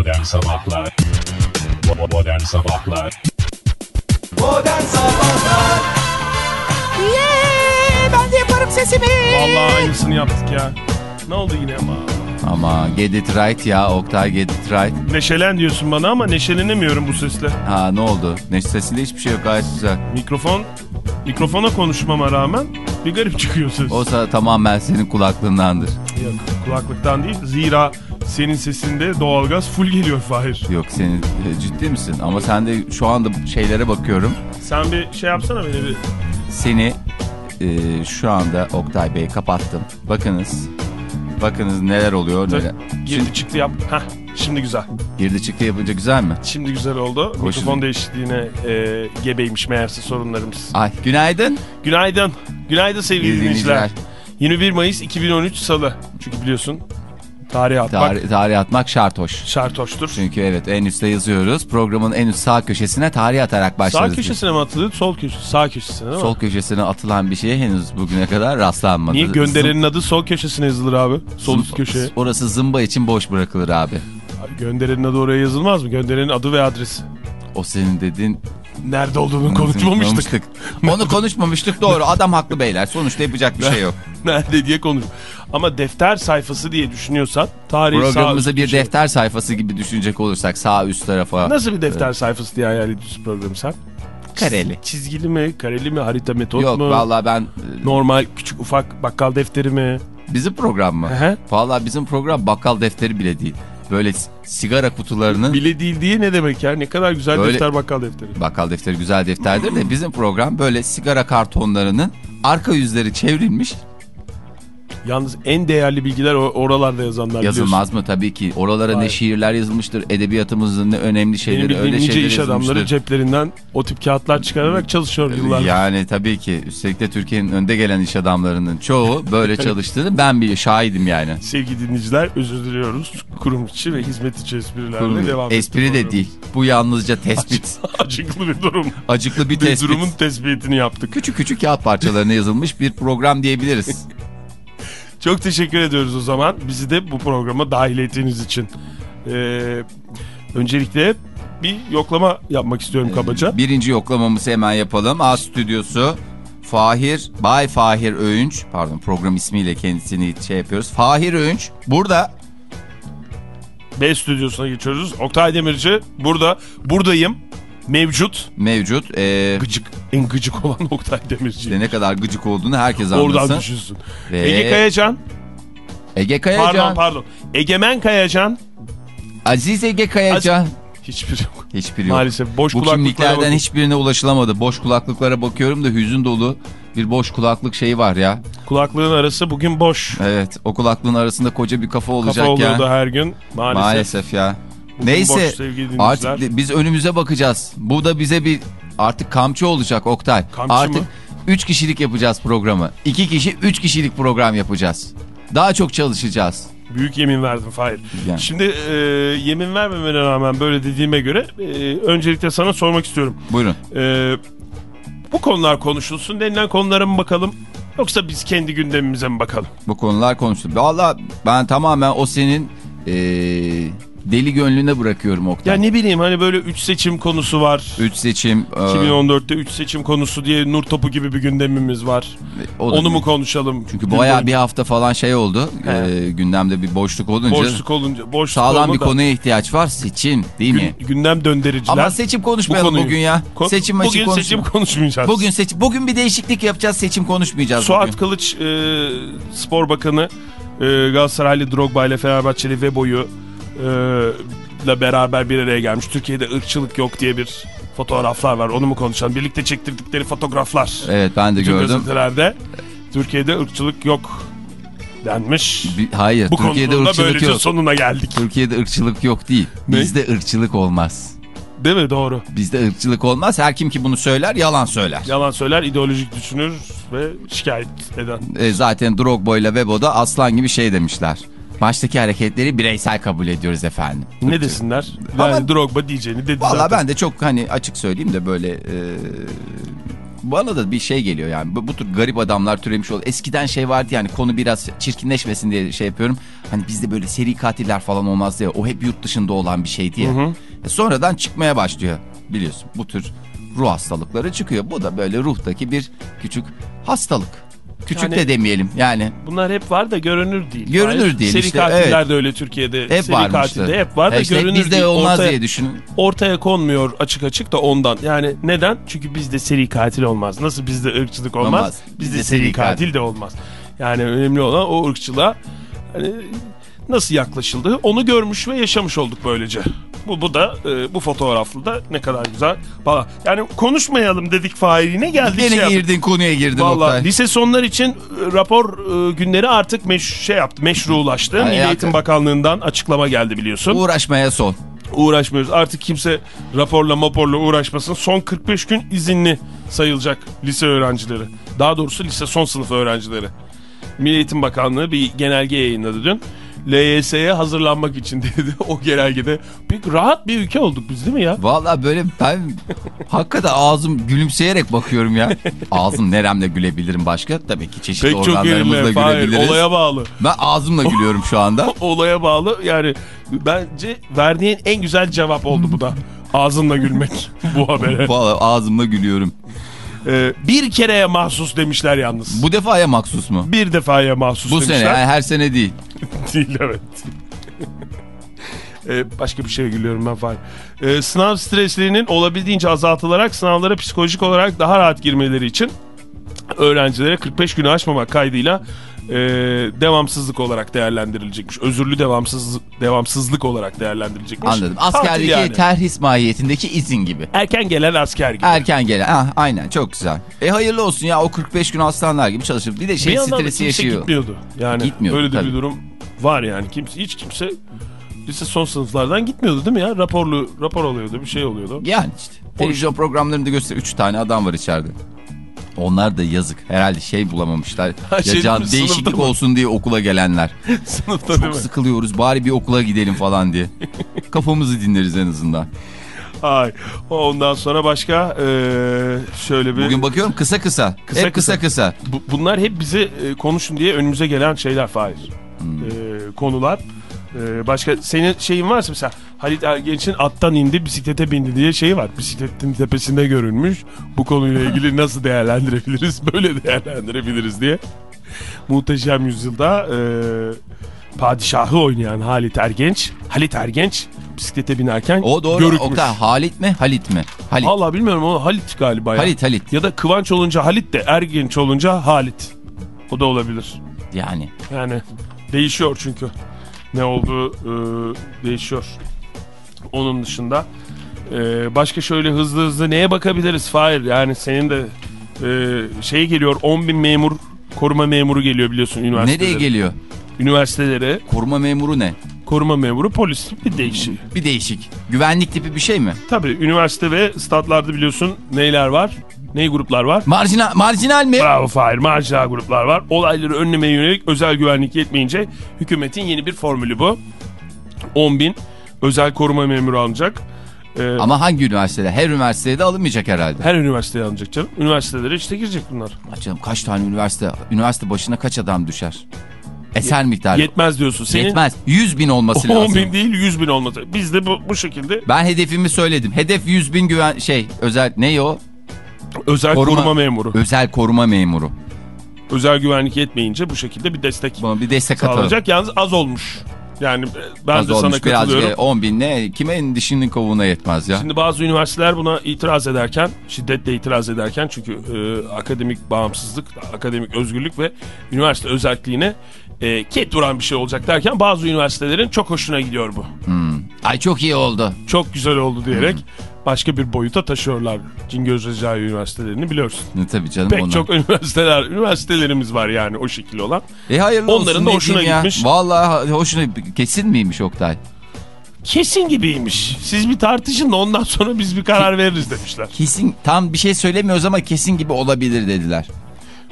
Modern Sabahlar Modern Sabahlar Modern Sabahlar Yeee ben de yaparım sesimi. Vallahi aynısını yaptık ya. Ne oldu yine ama? Ama get it right ya Oktay get it right. Neşelen diyorsun bana ama neşelenemiyorum bu sesle. Ha ne oldu? Neş sesinde hiçbir şey yok gayet güzel. Mikrofon, mikrofona konuşmama rağmen bir garip çıkıyor ses. O da tamamen senin kulaklığındandır. Yok, kulaklıktan değil. Zira senin sesinde doğalgaz full geliyor Fahir. Yok senin e, ciddi misin? Ama sen de şu anda şeylere bakıyorum. Sen bir şey yapsana beni bir. Seni e, şu anda Oktay Bey kapattım. Bakınız. Bakınız neler oluyor. Neler. Girdi çıktı yap. Heh, şimdi güzel. Girdi çıktı yapınca güzel mi? Şimdi güzel oldu. Hoş Mikrofon değil. değişikliğine e, gebeymiş meğerse sorunlarımız. Ay günaydın. Günaydın. Günaydın sevgili dinleyiciler. dinleyiciler. 21 Mayıs 2013 Salı. Çünkü biliyorsun tarih atmak Tarih, tarih atmak şart hoş. şart hoştur. Çünkü evet en üstte yazıyoruz. Programın en üst sağ köşesine tarih atarak Sağ başlarız. köşesine mi atıldı? Sol köşesi. Sağ köşesine değil mi? Sol köşesine atılan bir şeye henüz bugüne kadar rastlanmadı. Niye gönderenin adı sol köşesine yazılır abi? Sol üst köşeye. Orası zımba için boş bırakılır abi. Abi Gönderenin adı oraya yazılmaz mı? Gönderenin adı ve adresi. O senin dediğin... Nerede olduğunu konuşmamıştık. Onu konuşmamıştık doğru. Adam haklı beyler. Sonuçta yapacak bir şey yok. Nerede diye konuş. Ama defter sayfası diye düşünüyorsan tarihi sağ Programımızı bir köşe- defter sayfası gibi düşünecek olursak sağ üst tarafa Nasıl bir defter sayfası diye hayal ediyorsun programı sen? kareli. Çizgili mi, kareli mi, harita metot Yok mu? vallahi ben e, Normal küçük ufak bakkal defteri mi? bizim program mı? Vallahi bizim program bakkal defteri bile değil. Böyle sigara kutularının Bile değil diye ne demek ya? Ne kadar güzel Böyle- defter bakkal defteri. bakkal defteri güzel defterdir de bizim program böyle sigara kartonlarının arka yüzleri çevrilmiş. Yalnız en değerli bilgiler oralarda yazanlar Yazılmaz mı? Tabii ki. Oralara ne Hayır. şiirler yazılmıştır. Edebiyatımızın ne önemli biliyorsun. Şeyleri öyle nice şeyler iş adamları ceplerinden o tip kağıtlar çıkararak çalışıyor yıllardır. Yani tabii ki üstelik de Türkiye'nin önde gelen iş adamlarının çoğu böyle çalıştığını ben bir şahidim yani. Sevgili dinleyiciler özür diliyoruz. Kurum içi ve hizmet içi esprilerle Kurum- devam Espri de değil. Bu yalnızca tespit. Acıklı bir durum. Acıklı bir Bir tespit. durumun tespitini yaptık. Küçük küçük kağıt parçalarına yazılmış bir program diyebiliriz. Çok teşekkür ediyoruz o zaman. Bizi de bu programa dahil ettiğiniz için. Ee, öncelikle bir yoklama yapmak istiyorum kabaca. Birinci yoklamamızı hemen yapalım. A stüdyosu Fahir, Bay Fahir Öğünç, pardon program ismiyle kendisini şey yapıyoruz. Fahir Öğünç burada B stüdyosuna geçiyoruz. Oktay Demirci burada. Buradayım. Mevcut. mevcut. Ee, Gıcık. En gıcık olan Oktay Demirci. işte ne kadar gıcık olduğunu herkes Oradan anlasın. düşünsün. Ve Ege Kayacan. Ege Kayacan. Pardon pardon. Egemen Kayacan. Aziz Ege Kayacan. Hiçbiri yok. Hiçbiri yok. Maalesef boş Bu kimliklerden hiçbirine ulaşılamadı. Boş kulaklıklara bakıyorum da hüzün dolu bir boş kulaklık şeyi var ya. Kulaklığın arası bugün boş. Evet o kulaklığın arasında koca bir kafa olacak Kafa oluyordu ya. her gün. Maalesef. Maalesef ya. Bugün Neyse boş artık biz önümüze bakacağız. Bu da bize bir artık kamçı olacak Oktay. Kamçı artık mı? 3 kişilik yapacağız programı. 2 kişi 3 kişilik program yapacağız. Daha çok çalışacağız. Büyük yemin verdim Fahir. Yani. Şimdi e, yemin vermemene rağmen böyle dediğime göre e, öncelikle sana sormak istiyorum. Buyurun. E, bu konular konuşulsun denilen konulara mı bakalım yoksa biz kendi gündemimize mi bakalım? Bu konular konuştuk. Valla ben tamamen o senin eee, deli gönlüne bırakıyorum Oktay. Ya ne bileyim hani böyle 3 seçim konusu var. 3 seçim. eee, 2014'te 3 seçim konusu diye nur topu gibi bir gündemimiz var. o da- Onu mu konuşalım? Çünkü boyunca. bir hafta falan şey oldu. He. eee, gündemde bir boşluk olunca. boşluk olunca boşluk Sağlam bir konuya ihtiyaç var. Seçim değil mi? gün- gündem döndericiler. Ama seçim konuşmayalım Bu bugün ya. Ko- seçim maçı bugün konuşmayalım. seçim konuşmayacağız. Bugün seçim bugün bir değişiklik yapacağız. Seçim konuşmayacağız Suat bugün. Kılıç e, spor bakanı e, Galatasaraylı Drogba ile Fenerbahçeli Vebo'yu e, ile beraber bir araya gelmiş. Türkiye'de ırkçılık yok diye bir fotoğraflar var. Onu mu konuşalım? Birlikte çektirdikleri fotoğraflar. Evet ben de Bütün gördüm. gazetelerde Türkiye'de ırkçılık yok denmiş. Bir- hayır Bu Türkiye'de ırkçılık yok. sonuna geldik. Türkiye'de ırkçılık yok değil. Ne? Bizde ırkçılık olmaz. Değil mi? Doğru. Bizde ırkçılık olmaz. Her kim ki bunu söyler yalan söyler. Yalan söyler, ideolojik düşünür ve şikayet eden. E, zaten Drogba ile Webo'da aslan gibi şey demişler. Maçtaki hareketleri bireysel kabul ediyoruz efendim. Ne desinler? Yani Ama- Drogba diyeceğini dedi Valla zaten. ben de çok hani açık söyleyeyim de böyle e, Bana da bir şey geliyor yani. Bu, bu tür garip adamlar türemiş oldu. Eskiden şey vardı yani konu biraz çirkinleşmesin diye şey yapıyorum. Hani bizde böyle seri katiller falan olmaz diye. O hep yurt dışında olan bir şey diye. E sonradan çıkmaya başlıyor biliyorsun. Bu tür ruh hastalıkları çıkıyor. Bu da böyle ruhtaki bir küçük hastalık. Küçük Yani- de demeyelim yani. Bunlar hep var da görünür değil. Görünür Hayır, değil Seri işte, katiller evet. de öyle Türkiye'de. Hep Seri var katilde hep var da işte görünür bizde değil. olmaz ortaya, diye düşünün. Ortaya konmuyor açık açık da ondan. Yani neden? Çünkü bizde seri katil olmaz. Nasıl bizde ırkçılık olmaz? Olmaz. Bizde, Bizde seri seri katil, katil. de olmaz. Yani önemli olan o ırkçılığa hani nasıl yaklaşıldığı onu görmüş ve yaşamış olduk böylece. Bu, bu da e, bu fotoğraflı da ne kadar güzel. Valla yani konuşmayalım dedik Fahir yine geldik Gene şey yaptık. girdin konuya girdin Valla Oktay. lise sonlar için e, rapor e, günleri artık meş şey yaptı, meşrulaştı. Milli Hayatım. Eğitim Bakanlığı'ndan açıklama geldi biliyorsun. Uğraşmaya son. Uğraşmıyoruz. Artık kimse raporla moporla uğraşmasın. Son 45 gün izinli sayılacak lise öğrencileri. Daha doğrusu lise son sınıf öğrencileri. Milli Eğitim Bakanlığı bir genelge yayınladı dün. LYS'ye hazırlanmak için dedi o genelgede. Bir rahat bir ülke olduk biz değil mi ya? Vallahi böyle ben hakikaten ağzım gülümseyerek bakıyorum ya. Ağzım neremle gülebilirim başka? Tabii ki çeşitli Pek çok organlarımızla yerine Fahir, gülebiliriz. olaya bağlı. Ben ağzımla gülüyorum şu anda. olaya bağlı. Yani bence verdiğin en güzel cevap oldu bu da. Ağzınla gülmek bu habere. Vallahi ağzımla gülüyorum. Ee, bir kereye mahsus demişler yalnız. Bu defaya maksus mu? bir defaya mahsus Bu demişler. sene yani her sene değil. Değil evet. Ee, başka bir şeye gülüyorum ben falan. Ee, sınav streslerinin olabildiğince azaltılarak sınavlara psikolojik olarak daha rahat girmeleri için öğrencilere 45 günü aşmamak kaydıyla e, devamsızlık olarak değerlendirilecekmiş. Özürlü devamsızlık, devamsızlık olarak değerlendirilecekmiş. Anladım. Askerdeki yani. terhis mahiyetindeki izin gibi. Erken gelen asker gibi. Erken gelen. Ah, aynen çok güzel. E hayırlı olsun ya o 45 gün aslanlar gibi çalışır. Bir de şey bir stresi yaşıyor. gitmiyordu. Yani Gitmiyordu, öyle de tabii. bir durum var yani. Kimse hiç kimse lise son sınıflardan gitmiyordu değil mi ya? Raporlu rapor oluyordu, bir şey oluyordu. Yani işte. Televizyon programlarında göster 3 tane adam var içeride. Onlar da yazık. Herhalde şey bulamamışlar. Ha, şey ya can değişiklik mı? olsun diye okula gelenler. Sınıfta Çok sıkılıyoruz. Bari bir okula gidelim falan diye. Kafamızı dinleriz en azından. Ay. Ondan sonra başka eee, şöyle bir... Bugün bakıyorum kısa kısa. Kısa Hep kısa kısa. Bu- bunlar hep bize e, konuşun diye önümüze gelen şeyler Fahir. Hmm. Eee, konular. Eee, başka senin şeyin varsa mesela Halit Ergenç'in attan indi bisiklete bindi diye şeyi var. Bisikletin tepesinde görünmüş. Bu konuyla ilgili nasıl değerlendirebiliriz? Böyle değerlendirebiliriz diye. Muhteşem Yüzyılda eee padişahı oynayan Halit Ergenç. Halit Ergenç bisiklete binerken O doğru. görükmüş. Oktay, Halit mi? Halit mi? Halit. Vallahi bilmiyorum ama Halit galiba ya. Halit Halit. Ya da Kıvanç olunca Halit de Ergenç olunca Halit. O da olabilir. Yani. Yani değişiyor çünkü. Ne olduğu e, değişiyor. Onun dışında e, başka şöyle hızlı hızlı neye bakabiliriz Fahir? Yani senin de e, şey geliyor 10 bin memur koruma memuru geliyor biliyorsun üniversitelere. Nereye geliyor? Üniversitelere Koruma memuru ne? koruma memuru polis bir değişik. Bir değişik. Güvenlik tipi bir şey mi? Tabii üniversite ve statlarda biliyorsun neyler var? Ney gruplar var? Marjinal, marjinal mi? Bravo Fahir. Marjinal gruplar var. Olayları önlemeye yönelik özel güvenlik yetmeyince hükümetin yeni bir formülü bu. 10 bin özel koruma memuru alınacak. Ee, Ama hangi üniversitede? Her üniversitede alınmayacak herhalde. her üniversiteye alınacak canım. Üniversitelere işte girecek bunlar. Canım kaç tane üniversite? Üniversite başına kaç adam düşer? Eser miktarı. Yetmez diyorsun. Senin Yetmez. 100 bin olması 10 lazım. bin değil 100 bin olması. Biz de bu, bu şekilde Ben hedefimi söyledim. Hedef 100 bin güven şey özel ne o? Özel Koruma- koruma memuru. Özel koruma memuru. Özel güvenlik yetmeyince bu şekilde bir destek Bana bir destek atalım. sağlanacak. Yalnız az olmuş. Yani ben Az de sana olmuş birazcık katılıyorum. 10 bin ne? Kime dişinin kovuğuna yetmez ya. Şimdi bazı üniversiteler buna itiraz ederken, şiddetle itiraz ederken çünkü e, akademik bağımsızlık, akademik özgürlük ve üniversite özelliğine e, ket duran bir şey olacak derken bazı üniversitelerin çok hoşuna gidiyor bu. Ay çok iyi oldu. Çok güzel oldu diyerek başka bir boyuta taşıyorlar Cingöz Recai Üniversitelerini biliyorsun. Ne tabii canım Pek onlar. çok üniversiteler, üniversitelerimiz var yani o şekilde olan. E hayırlı Onların olsun da hoşuna ya. gitmiş. Vallahi hoşuna kesin miymiş Oktay? Kesin gibiymiş. Siz bir tartışın da ondan sonra biz bir karar veririz demişler. Kesin tam bir şey söylemiyoruz ama kesin gibi olabilir dediler.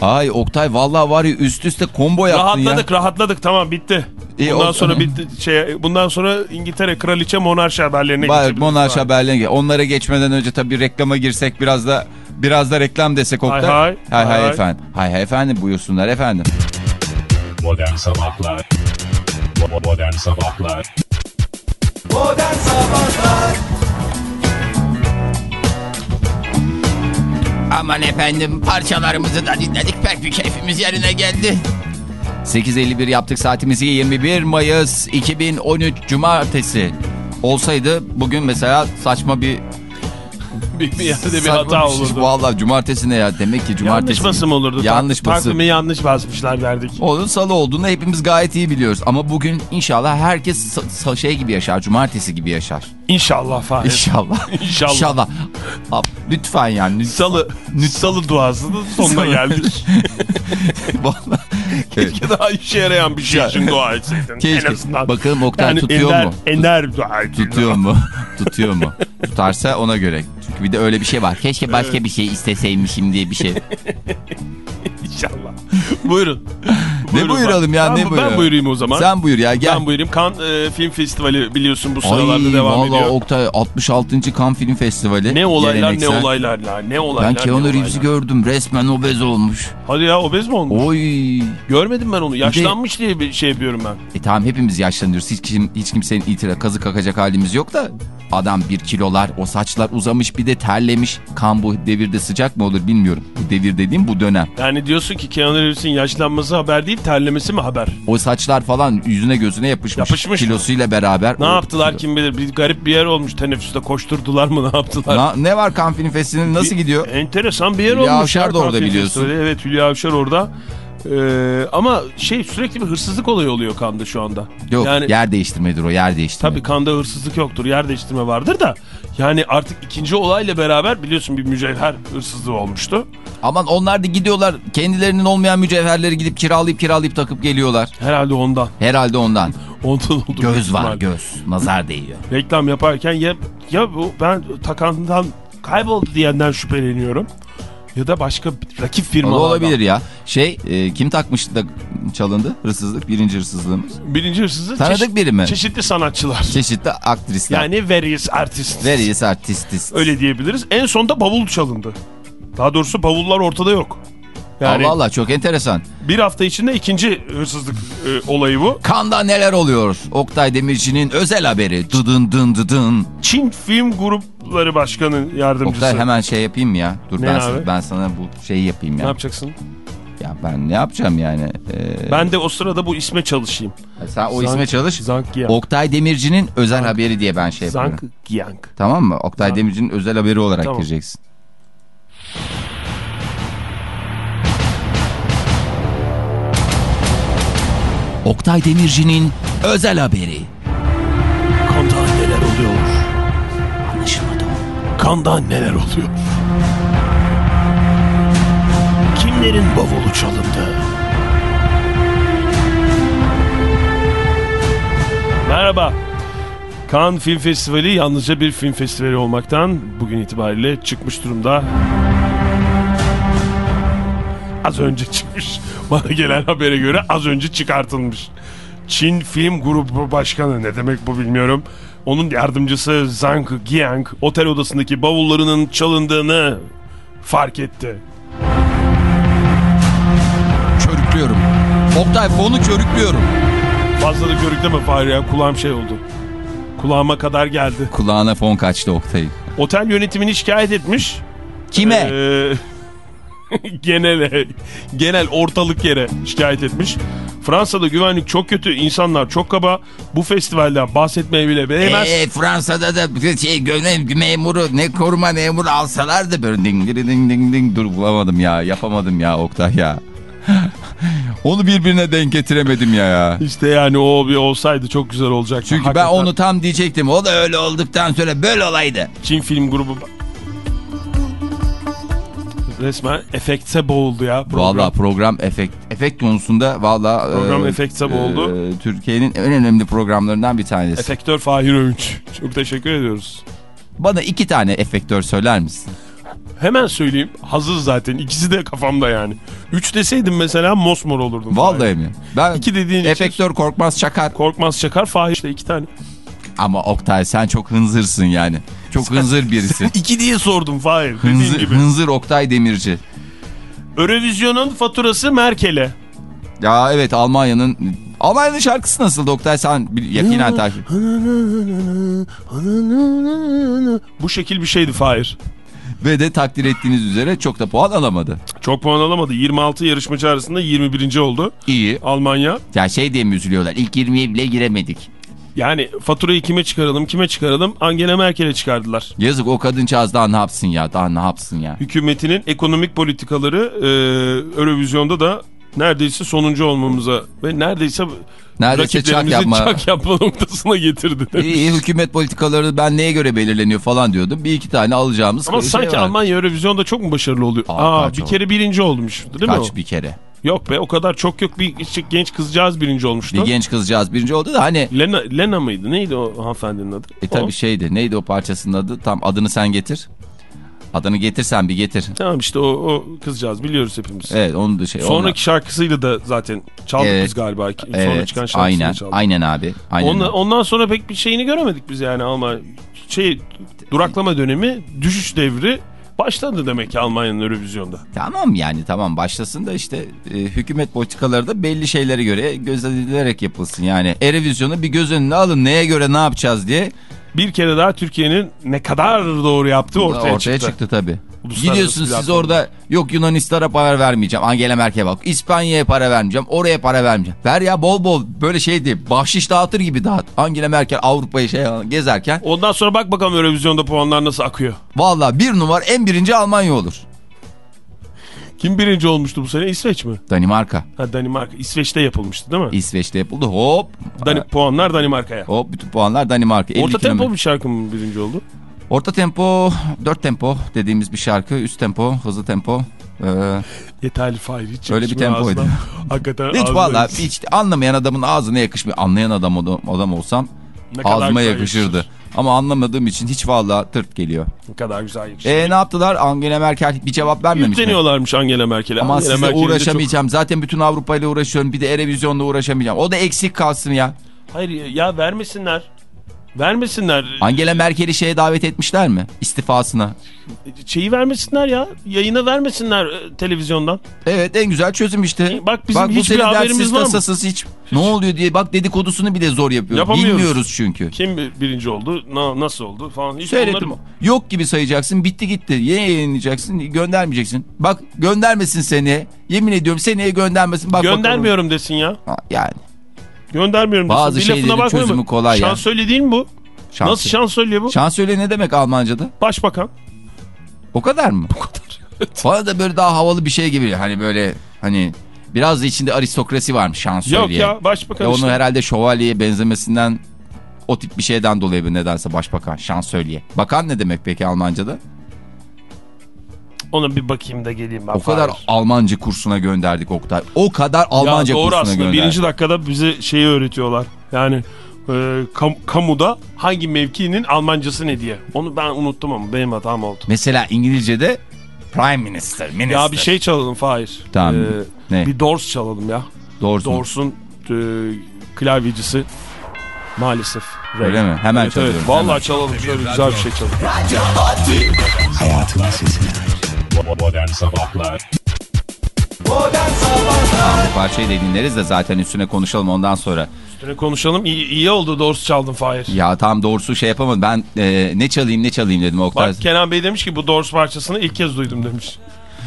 Ay Oktay vallahi var ya üst üste combo yaptın Rahatladık ya. rahatladık tamam bitti. İyi, bundan o- sonra bitti şey bundan sonra İngiltere kraliçe monarşi haberlerine Bak geçebiliriz. Monarş haberlerine. Onlara geçmeden önce tabii reklama girsek biraz da Biraz da reklam desek Oktay. Hay hay. Hay hay, Hay hay. efendim. Hay hay efendim buyursunlar efendim. Modern Sabahlar Modern Sabahlar Modern Sabahlar Aman efendim parçalarımızı da dinledik pek bir keyfimiz yerine geldi. 8.51 yaptık saatimizi 21 Mayıs 2013 Cumartesi. Olsaydı bugün mesela saçma bir Bir, bir yerde bir hata şey. olurdu. Vallahi cumartesi ne ya demek ki cumartesi. Yanlış basım olurdu. Yanlış basım. Takvimi yanlış basmışlar derdik. Onun salı olduğunu hepimiz gayet iyi biliyoruz. Ama bugün inşallah herkes şey gibi yaşar. Cumartesi gibi yaşar. İnşallah Fahir. İnşallah. İnşallah. İnşallah. Ab, lütfen yani. lütfen. Salı, salı duasının sonuna geldik. Evet. Keşke daha işe yarayan bir şey için dua etseydin. Keşke. En azından. Bakalım Oktay yani tutuyor ender, mu? Ender dua etseydin. Tutuyor mu? Tutuyor mu? Tutarsa ona göre. Çünkü bir de öyle bir şey var. Keşke başka bir şey isteseymişim diye bir şey. İnşallah. Buyurun. ne buyuralım ya ben, ne Ben buyuralım? buyurayım o zaman. Sen buyur ya gel. Ben buyurayım. Kan e, Film Festivali biliyorsun bu sıralarda Ay devam valla ediyor. Oktay 66. Cannes Film Festivali. Ne olaylar Geleneksel. ne olaylar la ne olaylar. Ben Keanu. Reeves'i gördüm. Resmen obez olmuş. Hadi ya obez mi olmuş? Oy. Görmedim ben onu. Yaşlanmış diye bir şey yapıyorum ben. E tamam hepimiz yaşlanıyoruz. Hiç, kim, hiç kimsenin itira kazı kakacak halimiz yok da adam bir kilolar o saçlar uzamış bir de terlemiş. Kan bu devirde sıcak mı olur bilmiyorum. Bu devir dediğim bu dönem. Yani diyorsun ki Keanu Reeves'in yaşlanması haber değil terlemesi mi haber? O saçlar falan yüzüne gözüne yapışmış. Yapışmış mı? Kilosuyla beraber. Ne O- yaptılar kim bilir. Bir garip bir yer olmuş teneffüste koşturdular mı ne yaptılar? Na- ne var Film Festivali nasıl gidiyor? Enteresan bir yer Hülya olmuş. Avşar ya da orada biliyorsun. Festivali. Evet Hülya Avşar orada. Ee, ama şey sürekli bir hırsızlık olayı oluyor Kanda şu anda. Yok Yani yer değiştirmedir o yer değiştirme. tabii Kanda hırsızlık yoktur. Yer değiştirme vardır da. Yani artık ikinci olayla beraber biliyorsun bir mücevher hırsızlığı olmuştu. Aman onlar da gidiyorlar kendilerinin olmayan mücevherleri gidip kiralayıp kiralayıp takıp geliyorlar. Herhalde ondan. Herhalde ondan. Ondan oldu. Göz var ihtimalle. göz. Nazar değiyor. Reklam yaparken ya, ya bu ben takandan kayboldu diyenden şüpheleniyorum. Ya da başka rakip O da firmalardan. olabilir ya. Şey e, kim takmıştı da çalındı hırsızlık birinci hırsızlığımız. Birinci hırsızı Tanıdık çeşit- biri mi? çeşitli sanatçılar. Çeşitli aktrisler. Yani various artists. Various artists. Öyle diyebiliriz. En sonda bavul çalındı. Daha doğrusu bavullar ortada yok. Yani Allah Allah çok enteresan. bir hafta içinde ikinci hırsızlık e, olayı bu. Kanda neler oluyor? Oktay Demirci'nin özel haberi. Dıdın dın dıdın. Çin Film Grupları Başkanı Yardımcısı. Oktay hemen şey yapayım mı ya? Dur Ne ben, sana, ben sana bu şeyi yapayım Ne ya. yapacaksın? Ya ben ne yapacağım yani? Ee, Ben de o sırada bu isme çalışayım. sen o Zank- isme çalış. Zank Giyank. Oktay Demirci'nin özel haberi diye ben şey yapıyorum. Zank Giyank. Tamam mı? Oktay Zank. Demirci'nin özel haberi olarak Tamam. gireceksin. Oktay Demirci'nin özel haberi. Kanda neler oluyor? Anlaşılmadı o. Kanda neler oluyor? Kimlerin bavulu çalındı? Merhaba. Cannes Film Festivali yalnızca bir film festivali olmaktan bugün itibariyle çıkmış durumda. Az önce çıkmış. Bana gelen habere göre az önce çıkartılmış. Çin Film Grubu Başkanı ne demek bu bilmiyorum. Onun yardımcısı Zhang Giang otel odasındaki bavullarının çalındığını fark etti. Körüklüyorum. Oktay fonu körüklüyorum. Fazla da körükleme Fahir ya kulağım şey oldu. Kulağıma kadar geldi. Kulağına fon kaçtı Oktay'ın. Otel yönetimini şikayet etmiş. Kime? Ee, genele, genel ortalık yere şikayet etmiş. Fransa'da güvenlik çok kötü, insanlar çok kaba. Bu festivalden bahsetmeye bile değmez. Ee, Fransa'da da şey görev memuru ne koruma memuru alsalar da böyle ding ding ding ding ding dur bulamadım ya yapamadım ya Oktay ya. onu birbirine denk getiremedim ya ya. İşte yani o bir olsaydı çok güzel olacaktı. Çünkü ben Hakikaten onu tam diyecektim. O da öyle olduktan sonra böyle olaydı. Çin film grubu resmen efekte boğuldu ya. Program. Valla program efekt efekt konusunda valla Program efekte boğuldu. e, Türkiye'nin en önemli programlarından bir tanesi. Efektör Fahir Öğünç. Çok teşekkür ediyoruz. Bana iki tane efektör söyler misin? Hemen söyleyeyim. Hazır zaten. İkisi de kafamda yani. Üç deseydim mesela mosmor olurdum. Vallahi Fahir. mi? Ben İki dediğin için- efektör Korkmaz Çakar. Korkmaz Çakar Fahir işte iki tane. Ama Oktay sen çok hınzırsın yani. Çok hınzır birisin. İki diye sordum Fahir. Hınzır, gibi. hınzır Oktay Demirci. Eurovision'un faturası Merkel'e. Ya evet Almanya'nın Almanya'nın şarkısı nasıl Oktay sen yakinen takip. Bu şekil bir şeydi Fahir. Ve de takdir ettiğiniz üzere çok da puan alamadı. Çok puan alamadı. 26 yarışmacı arasında 21. oldu. İyi. Almanya. Ya şey diye mi üzülüyorlar? İlk 20'ye bile giremedik. Yani faturayı kime çıkaralım kime çıkaralım Angela Merkel'e çıkardılar. Yazık o kadıncağız daha ne yapsın ya? Daha ne yapsın ya? Hükümetinin ekonomik politikaları e, Eurovision'da da neredeyse sonuncu olmamıza ve neredeyse, Neredeyse çak yapma. çak yapma noktasına getirdi. demiş. İyi hükümet politikaları ben neye göre belirleniyor falan diyordum. Bir iki tane alacağımız Ama şey sanki var. Almanya Eurovision'da çok mu başarılı oluyor? Aa, Aa, kaç bir o? kere birinci olmuş değil mi Kaç bir kere. Yok be o kadar çok yok bir genç kızcağız birinci olmuştu. Bir genç kızcağız birinci oldu da hani Lena, Lena mıydı? Neydi o hanımefendinin adı? e tabi şeydi neydi o parçasının adı tam adını sen getir. Adını getirsen bir getir. Tamam işte o, o kızcağız biliyoruz hepimiz. Evet onu da şey. Sonraki şarkısıyla da zaten çaldık Evet. biz galiba. Sonra evet, çıkan şarkısını aynen çaldık. aynen abi. Aynen. Ondan, ondan sonra pek bir şeyini göremedik biz yani ama şey duraklama dönemi düşüş devri başladı demek ki Almanya'nın Eurovision'da. Tamam yani tamam başlasın da işte e, hükümet politikaları da belli şeylere göre gözetilerek yapılsın. Yani Erevizyonu bir göz önüne alın neye göre ne yapacağız diye Bir kere daha Türkiye'nin ne kadar doğru yaptığı ortaya, çıktı. çıktı tabii. Gidiyorsunuz siz orada yok Yunanistan'a para vermeyeceğim. Angela Merkel bak İspanya'ya para vermeyeceğim. Oraya para vermeyeceğim. Ver ya bol bol böyle şey değil. Bahşiş dağıtır gibi dağıt. Angela Merkel Avrupa'yı şey gezerken Ondan sonra bak bakalım Eurovision'da puanlar nasıl akıyor. valla bir numara en birinci Almanya olur. Kim birinci olmuştu bu sene? İsveç mi? Danimarka. Ha Danimarka. İsveç'te yapılmıştı değil mi? İsveç'te yapıldı. Hop. Dani puanlar Danimarka'ya. Hop bütün puanlar Danimarka. 50 Orta kilometre. tempo bir şarkı mı birinci oldu? Orta tempo, dört tempo dediğimiz bir şarkı. Üst tempo, hızlı tempo. Ee, Yeterli fayda. Hiç Öyle bir tempoydu. Hakikaten hiç valla hiç anlamayan adamın ağzına yakışmıyor. Anlayan adam, adam olsam Ne ağzıma yakışırdı. yakışır. Ama anlamadığım için hiç valla tırt geliyor. Ne kadar güzel yakışıyor. E ne yaptılar? Angela Merkel bir cevap vermemiş mi? Yükleniyorlarmış Angela Merkel'e. Ama Angela de uğraşamayacağım. Zaten bütün Avrupa ile uğraşıyorum. Bir de Erevizyon'da uğraşamayacağım. O da eksik kalsın ya. Çok... Hayır ya vermesinler. Vermesinler. Angela Merkel'i şeye davet etmişler mi? İstifasına. Şeyi vermesinler ya. Yayına vermesinler e, televizyondan. Evet en güzel çözüm işte. E, bak bizim bu hiçbir haberimiz var mı? tasasız hiç, ne oluyor diye bak dedikodusunu bile zor yapıyoruz. Bilmiyoruz çünkü. Kim bir- birinci oldu? Na- nasıl oldu falan. Hiç Seyrettim. onları- Yok gibi sayacaksın bitti gitti. Yine yayınlayacaksın göndermeyeceksin. Bak göndermesin seni. Yemin ediyorum seneye göndermesin. Bak Göndermiyorum desin ya. bakalım. Ha, Yani Göndermiyorum desin. Bazı şeylerin çözümü kolay ya. Şansölye değil mi bu? şans. Nasıl şansölye bu? Şansölye ne demek Almanca'da? Başbakan. O kadar mı? Bu kadar. Bana da böyle daha havalı bir şey gibi. Hani böyle hani biraz da içinde aristokrasi varmış şansölye. Yok ya başbakan E onu işte. herhalde şövalyeye benzemesinden o tip bir şeyden dolayı bir nedense başbakan şansölye. Bakan ne demek peki Almanca'da? Ona bir bakayım da geleyim ben. O kadar Fahir. Almanca kursuna gönderdik Oktay. O kadar Almanca ya doğru kursuna aslında. gönderdik. Birinci dakikada bize şeyi öğretiyorlar. Yani e, kam- kamuda hangi mevkinin Almancası ne diye. Onu ben unuttum ama benim hatam oldu. Mesela İngilizce'de Prime Minister, Minister. Ya bir şey çalalım Fahir. Tamam. Ee, Ne? Bir Doors çalalım ya. Doğrusu. Dors'un e, klavyecisi maalesef. Ray. Öyle mi? Hemen evet, çalıyorum, Evet. Vallahi hemen. çalalım şöyle güzel bir şey çalalım. Hayatın sesini. Modern Sabahlar Modern Sabahlar Bu parçayı da dinleriz de zaten üstüne konuşalım ondan sonra. Üstüne konuşalım. İyi, iyi oldu Doors çaldın Fahir. Ya tam doğrusu şey yapamadım. Ben e, ne çalayım ne çalayım dedim Oktay. Bak Kenan Bey demiş ki bu Doors parçasını ilk kez duydum demiş.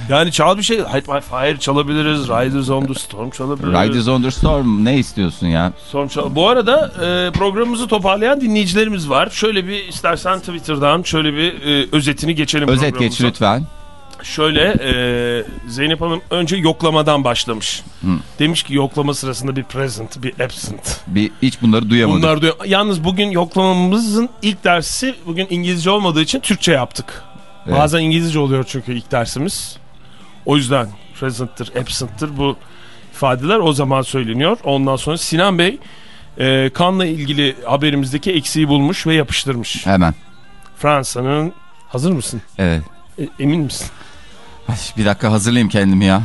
Yani çal bir şey. Hayır, Fire çalabiliriz. Riders on the Storm çalabiliriz. Riders on the Storm ne istiyorsun ya? Storm çal- Bu arada e, programımızı toparlayan dinleyicilerimiz var. Şöyle bir istersen Twitter'dan şöyle bir e, özetini geçelim Özet geç lütfen. Şöyle e, Zeynep Hanım önce yoklamadan başlamış. Demiş ki yoklama sırasında bir present, bir absent. Bir hiç bunları duyamadık. Bunlar diyor. Yalnız bugün yoklamamızın ilk dersi bugün İngilizce olmadığı için Türkçe yaptık. Evet. Bazen İngilizce oluyor çünkü ilk dersimiz. O yüzden present'tır, absent'tır bu ifadeler o zaman söyleniyor. Ondan sonra Sinan Bey e, kanla ilgili haberimizdeki eksiği bulmuş ve yapıştırmış. Hemen. Fransa'nın hazır mısın? Evet. E, emin misin? Ay, bir dakika hazırlayayım kendimi ya.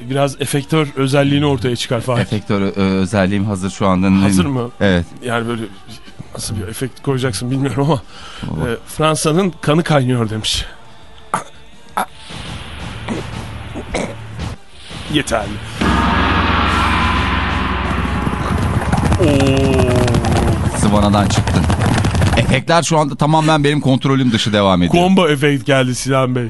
Biraz efektör özelliğini ortaya çıkar Fahir. Efektör ö- özelliğim hazır şu anda. Hazır mı? Evet. Yani böyle nasıl bir efekt koyacaksın bilmiyorum ama e, Fransa'nın kanı kaynıyor demiş. Yeterli. Oo. Sıvanadan çıktın. Efektler şu anda tamamen benim kontrolüm dışı devam ediyor. Combo efekt geldi Sinan Bey.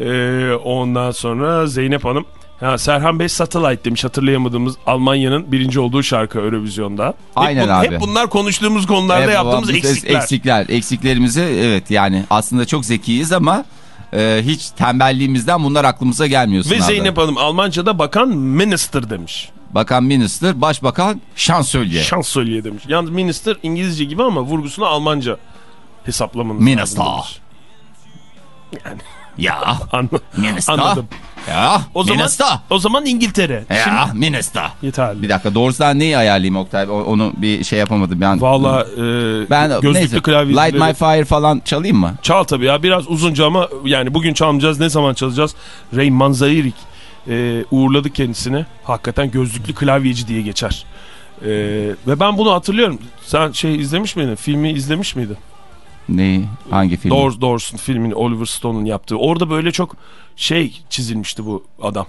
Ee, ondan sonra Zeynep Hanım. Ha, Serhan Bey Satellite demiş hatırlayamadığımız Almanya'nın birinci olduğu şarkı Eurovizyon'da. Aynen hep, bu- abi. Hep bunlar konuştuğumuz konularda Evet, yaptığımız eksikler. Eksikler. Eksiklerimizi evet yani aslında çok zekiyiz ama e, hiç tembelliğimizden bunlar aklımıza gelmiyor Ve. Zeynep Hanım Almanca'da bakan minister demiş. Bakan minister, başbakan şansölye. Şansölye demiş. Yalnız minister İngilizce gibi ama vurgusunu Almanca hesaplamanız Minister. Yani ya anla- minister. anladım. Ya O zaman, minister. o zaman İngiltere. Ya Şimdi minister. yeterli. Bir dakika doğrusundan neyi ayarlayayım Oktay? Onu bir şey yapamadım. Ben, Valla e, ben gözlüklü neyse, klavyecileri... Light My Fire falan çalayım mı? Çal tabii ya biraz uzunca ama yani bugün çalmayacağız ne zaman çalacağız? Ray Manzaririk e, uğurladık kendisini. Hakikaten gözlüklü klavyeci diye geçer. E, ve ben bunu hatırlıyorum. Sen şey izlemiş miydin? Filmi izlemiş miydin? Neyi? Hangi film? Doors, Doors'un filmini Oliver Stone'un yaptığı. Orada böyle çok şey çizilmişti bu adam.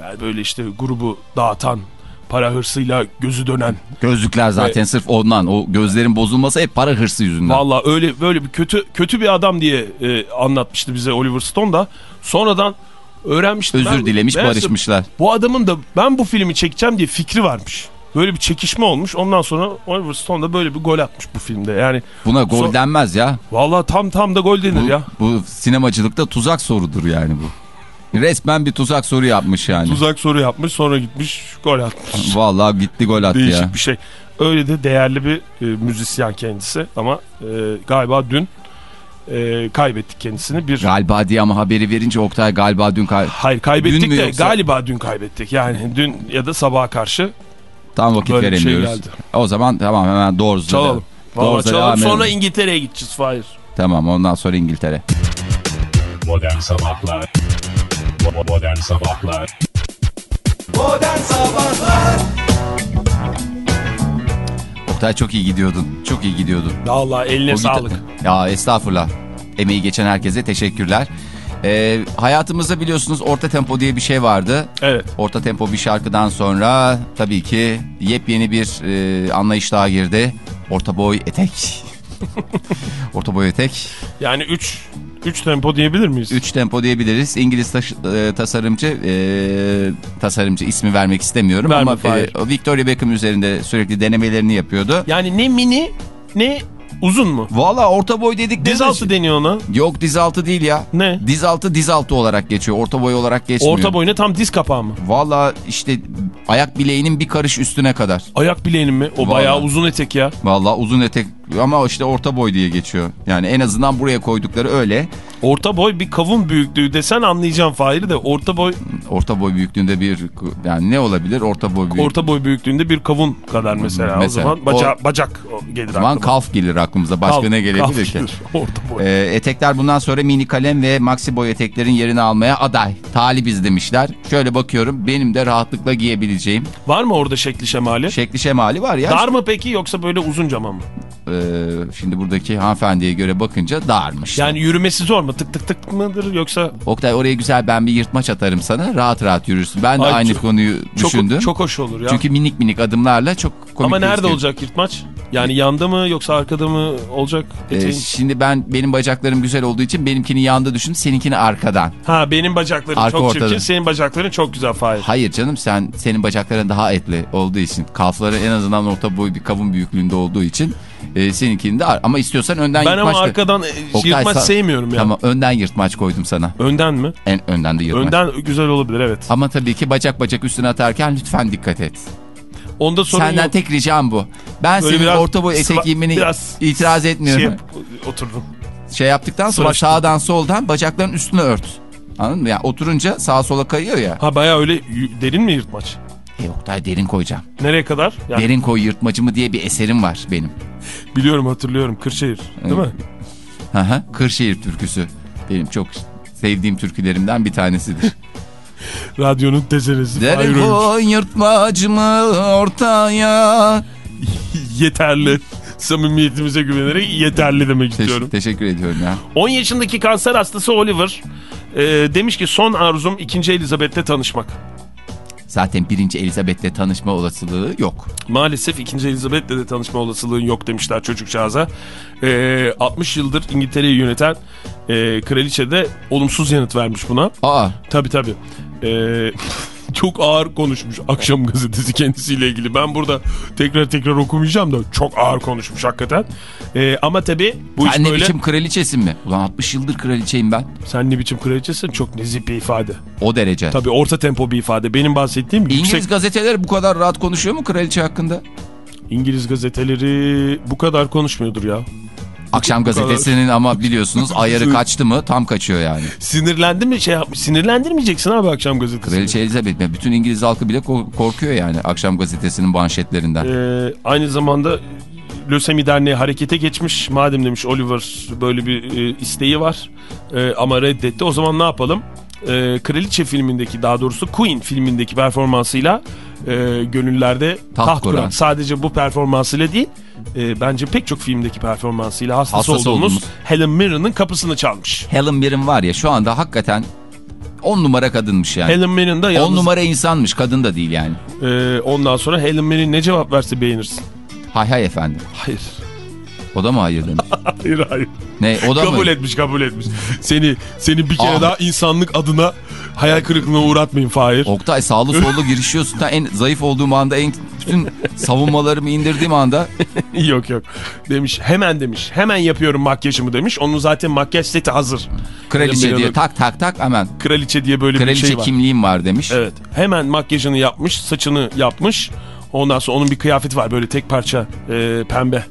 Yani böyle işte grubu dağıtan, para hırsıyla gözü dönen. Gözlükler zaten sırf ondan. O gözlerin bozulması hep para hırsı yüzünden. Valla öyle böyle bir kötü kötü bir adam diye e, anlatmıştı bize Oliver Stone da. Sonradan öğrenmiştim. Özür Ben- dilemiş, meğerse barışmışlar. Bu adamın da ben bu filmi çekeceğim diye fikri varmış. Böyle bir çekişme olmuş. Ondan sonra Oliver Stone da böyle bir gol atmış bu filmde. Yani Buna gol So- denmez ya. valla tam tam da gol denir Bu, ya. bu sinemacılıkta tuzak sorudur yani bu. Resmen bir tuzak soru yapmış yani. Tuzak soru yapmış sonra gitmiş gol atmış. Vallahi gitti gol attı Değişik ya. bir şey. Öyle de değerli bir e, müzisyen kendisi ama e, galiba dün e, kaybettik kendisini. Bir Galiba diye ama haberi verince Oktay galiba dün kay Hayır kaybettik Dün de yoksa? galiba dün kaybettik. Yani dün ya da sabaha karşı tam vakit Böyle şey veremiyoruz. geldi. o zaman tamam hemen doğru. çalalım. Valla çalalım sonra. İngiltere'ye gideceğiz Fahir. Tamam ondan sonra İngiltere. Modern Sabahlar Modern Sabahlar Modern Sabahlar Oktay çok iyi gidiyordun. Çok iyi gidiyordun. Valla eline O sağlık. Ya estağfurullah. Emeği geçen herkese teşekkürler. Ee, hayatımızda biliyorsunuz orta tempo diye bir şey vardı. Evet. Orta tempo bir şarkıdan sonra tabii ki yepyeni bir e, anlayış daha girdi. Orta boy etek. orta boy etek. Yani 3 3 tempo diyebilir miyiz? 3 tempo diyebiliriz. İngiliz taş- e, tasarımcı e, tasarımcı ismi vermek istemiyorum Verme, ama e, Victoria Beckham üzerinde sürekli denemelerini yapıyordu. Yani ne mini ne uzun mu? Valla orta boy dedik. Diz altı deniyor ona. Yok diz altı değil ya. Ne? Diz altı diz altı olarak geçiyor. Orta boy olarak geçmiyor. Orta boy ne tam diz kapağı mı? Valla işte ayak bileğinin bir karış üstüne kadar. Ayak bileğinin mi? O Vallahi. bayağı uzun etek ya. Valla uzun etek ama işte orta boy diye geçiyor. Yani en azından buraya koydukları öyle. Orta boy bir kavun büyüklüğü desen anlayacağım Fahir'i de orta boy Orta boy büyüklüğünde bir yani ne olabilir orta boy büyük. orta boy büyüklüğünde bir kavun kadar mesela. Mesela. O zaman baca, bacak o gelir O zaman aklıma. kalf gelir aklımıza. Başka Kalf- ne gelebilir ki? Orta boy. Ee, etekler bundan sonra mini kalem ve maxi boy eteklerin yerini almaya aday. Talibiz demişler. Şöyle bakıyorum benim de rahatlıkla giyebileceğim. Var mı orada şekli şemali? Şekli şemali var ya. Dar mı peki yoksa böyle uzunca mı? Ee, şimdi buradaki hanımefendiye göre bakınca darmış. Yani yürümesi zor mu? Tık tık tık mıdır yoksa Oktay oraya güzel ben bir yırtmaç atarım sana. Rahat rahat yürürsün. Ben de Ay, aynı çok- konuyu çok, düşündüm. çok hoş olur ya. Çünkü minik minik adımlarla çok komik Ama nerede gözüküyor. olacak yırtmaç? Yani yanda mı yoksa arkada mı olacak Ee, eteğin? şimdi ben benim bacaklarım güzel olduğu için benimkini yanda düşün, seninkini arkadan. ha benim bacaklarım Arka çok ortada. çirkin, senin bacakların çok güzel Fahir. Hayır canım sen senin bacakların daha etli olduğu için, kalfları en azından orta boy bir kavun büyüklüğünde olduğu için e, seninkini de ama istiyorsan önden ben yırtmaç. ama koy. arkadan e, Oktay, yırtmaç sevmiyorum ya. Tamam önden yırtmaç koydum sana. Önden mi? En önden de yırtmaç. Önden güzel olabilir evet. Ama tabii ki bacak bacak üstüne atarken lütfen dikkat et. Onda sorun Senden yok. tek ricam bu. Ben Böyle senin orta boy etek biraz itiraz etmiyorum. Şey Şey, oturdum. yaptıktan sonra Sıvaştım. sağdan soldan bacakların üstüne ört. Anladın mı? Yani oturunca sağa sola kayıyor ya. Ha bayağı öyle derin mi yırtmaç? E Oktay derin koyacağım. Nereye kadar? Yani Derin koy yırtmacımı diye bir eserim var benim. Biliyorum hatırlıyorum Kırşehir değil mi? Hı hı. Kırşehir türküsü. Benim çok sevdiğim türkülerimden bir tanesidir. Radyonun tezenesi. Öğünç. koy yırtmacımı ortaya. Yeterli. samimiyetimize güvenerek yeterli demek Teş- istiyorum. teşekkür ediyorum ya. 10 yaşındaki kanser hastası Oliver e, demiş ki son arzum 2. Elizabeth'le tanışmak. Zaten birinci Elizabeth'le tanışma olasılığı yok. Maalesef 2. Elizabeth'le de tanışma olasılığın yok demişler çocukcağıza. E, 60 yıldır İngiltere'yi yöneten e, kraliçe de olumsuz yanıt vermiş buna. Aa Tabii tabii. Ee, çok ağır konuşmuş akşam gazetesi kendisiyle ilgili. Ben burada tekrar tekrar okumayacağım da çok ağır konuşmuş hakikaten. Ee, ama tabii bu iş sen ne böyle. biçim kraliçesin mi? Ulan 60 yıldır kraliçeyim ben. Sen ne biçim kraliçesin çok nezih bir ifade. O derece. Tabii orta tempo bir ifade. Benim bahsettiğim İngiliz yüksek gazeteleri bu kadar rahat konuşuyor mu kraliçe hakkında? İngiliz gazeteleri bu kadar konuşmuyordur ya. Akşam gazetesinin ama biliyorsunuz ayarı kaçtı mı tam kaçıyor yani. Sinirlendi mi şey yapmış. Sinirlendirmeyeceksin abi akşam gazetesini. Kraliçe Elizabeth bütün İngiliz halkı bile ko- korkuyor yani akşam gazetesinin manşetlerinden. Ee, aynı zamanda Lösemi Derneği harekete geçmiş. Madem demiş Oliver böyle bir e, isteği var e, ama reddetti. O zaman ne yapalım? E, Kraliçe filmindeki daha doğrusu Queen filmindeki performansıyla e, gönüllerde taht, Taht kuran. kuran. Sadece bu performansıyla değil e, bence pek çok filmdeki performansıyla hastası, Hastası olduğumuz, olduğumuz. Helen Mirren'ın kapısını çalmış. Helen Mirren var ya şu anda hakikaten 10 numara kadınmış yani. Helen Mirren da 10 yalnız numara insanmış kadın da değil yani. e, ondan sonra Helen Mirren ne cevap verse beğenirsin. Hay hay efendim. Hayır. O da mı hayır demiş? Hayır hayır. Ne o da kabul mı? etmiş kabul etmiş. Seni seni bir kere Ah. daha insanlık adına hayal kırıklığına uğratmayın Fahir. Oktay sağlı sollu girişiyorsun da en zayıf olduğum anda en bütün savunmalarımı indirdiğim anda yok yok. Demiş hemen demiş. Hemen yapıyorum makyajımı demiş. Onun zaten makyaj seti hazır. kraliçe diye tak tak tak hemen Kraliçe diye böyle bir kraliçe şey var. kimliğim var demiş. Evet. Hemen makyajını yapmış, saçını yapmış. Ondan sonra onun bir kıyafeti var böyle tek parça e, pembe.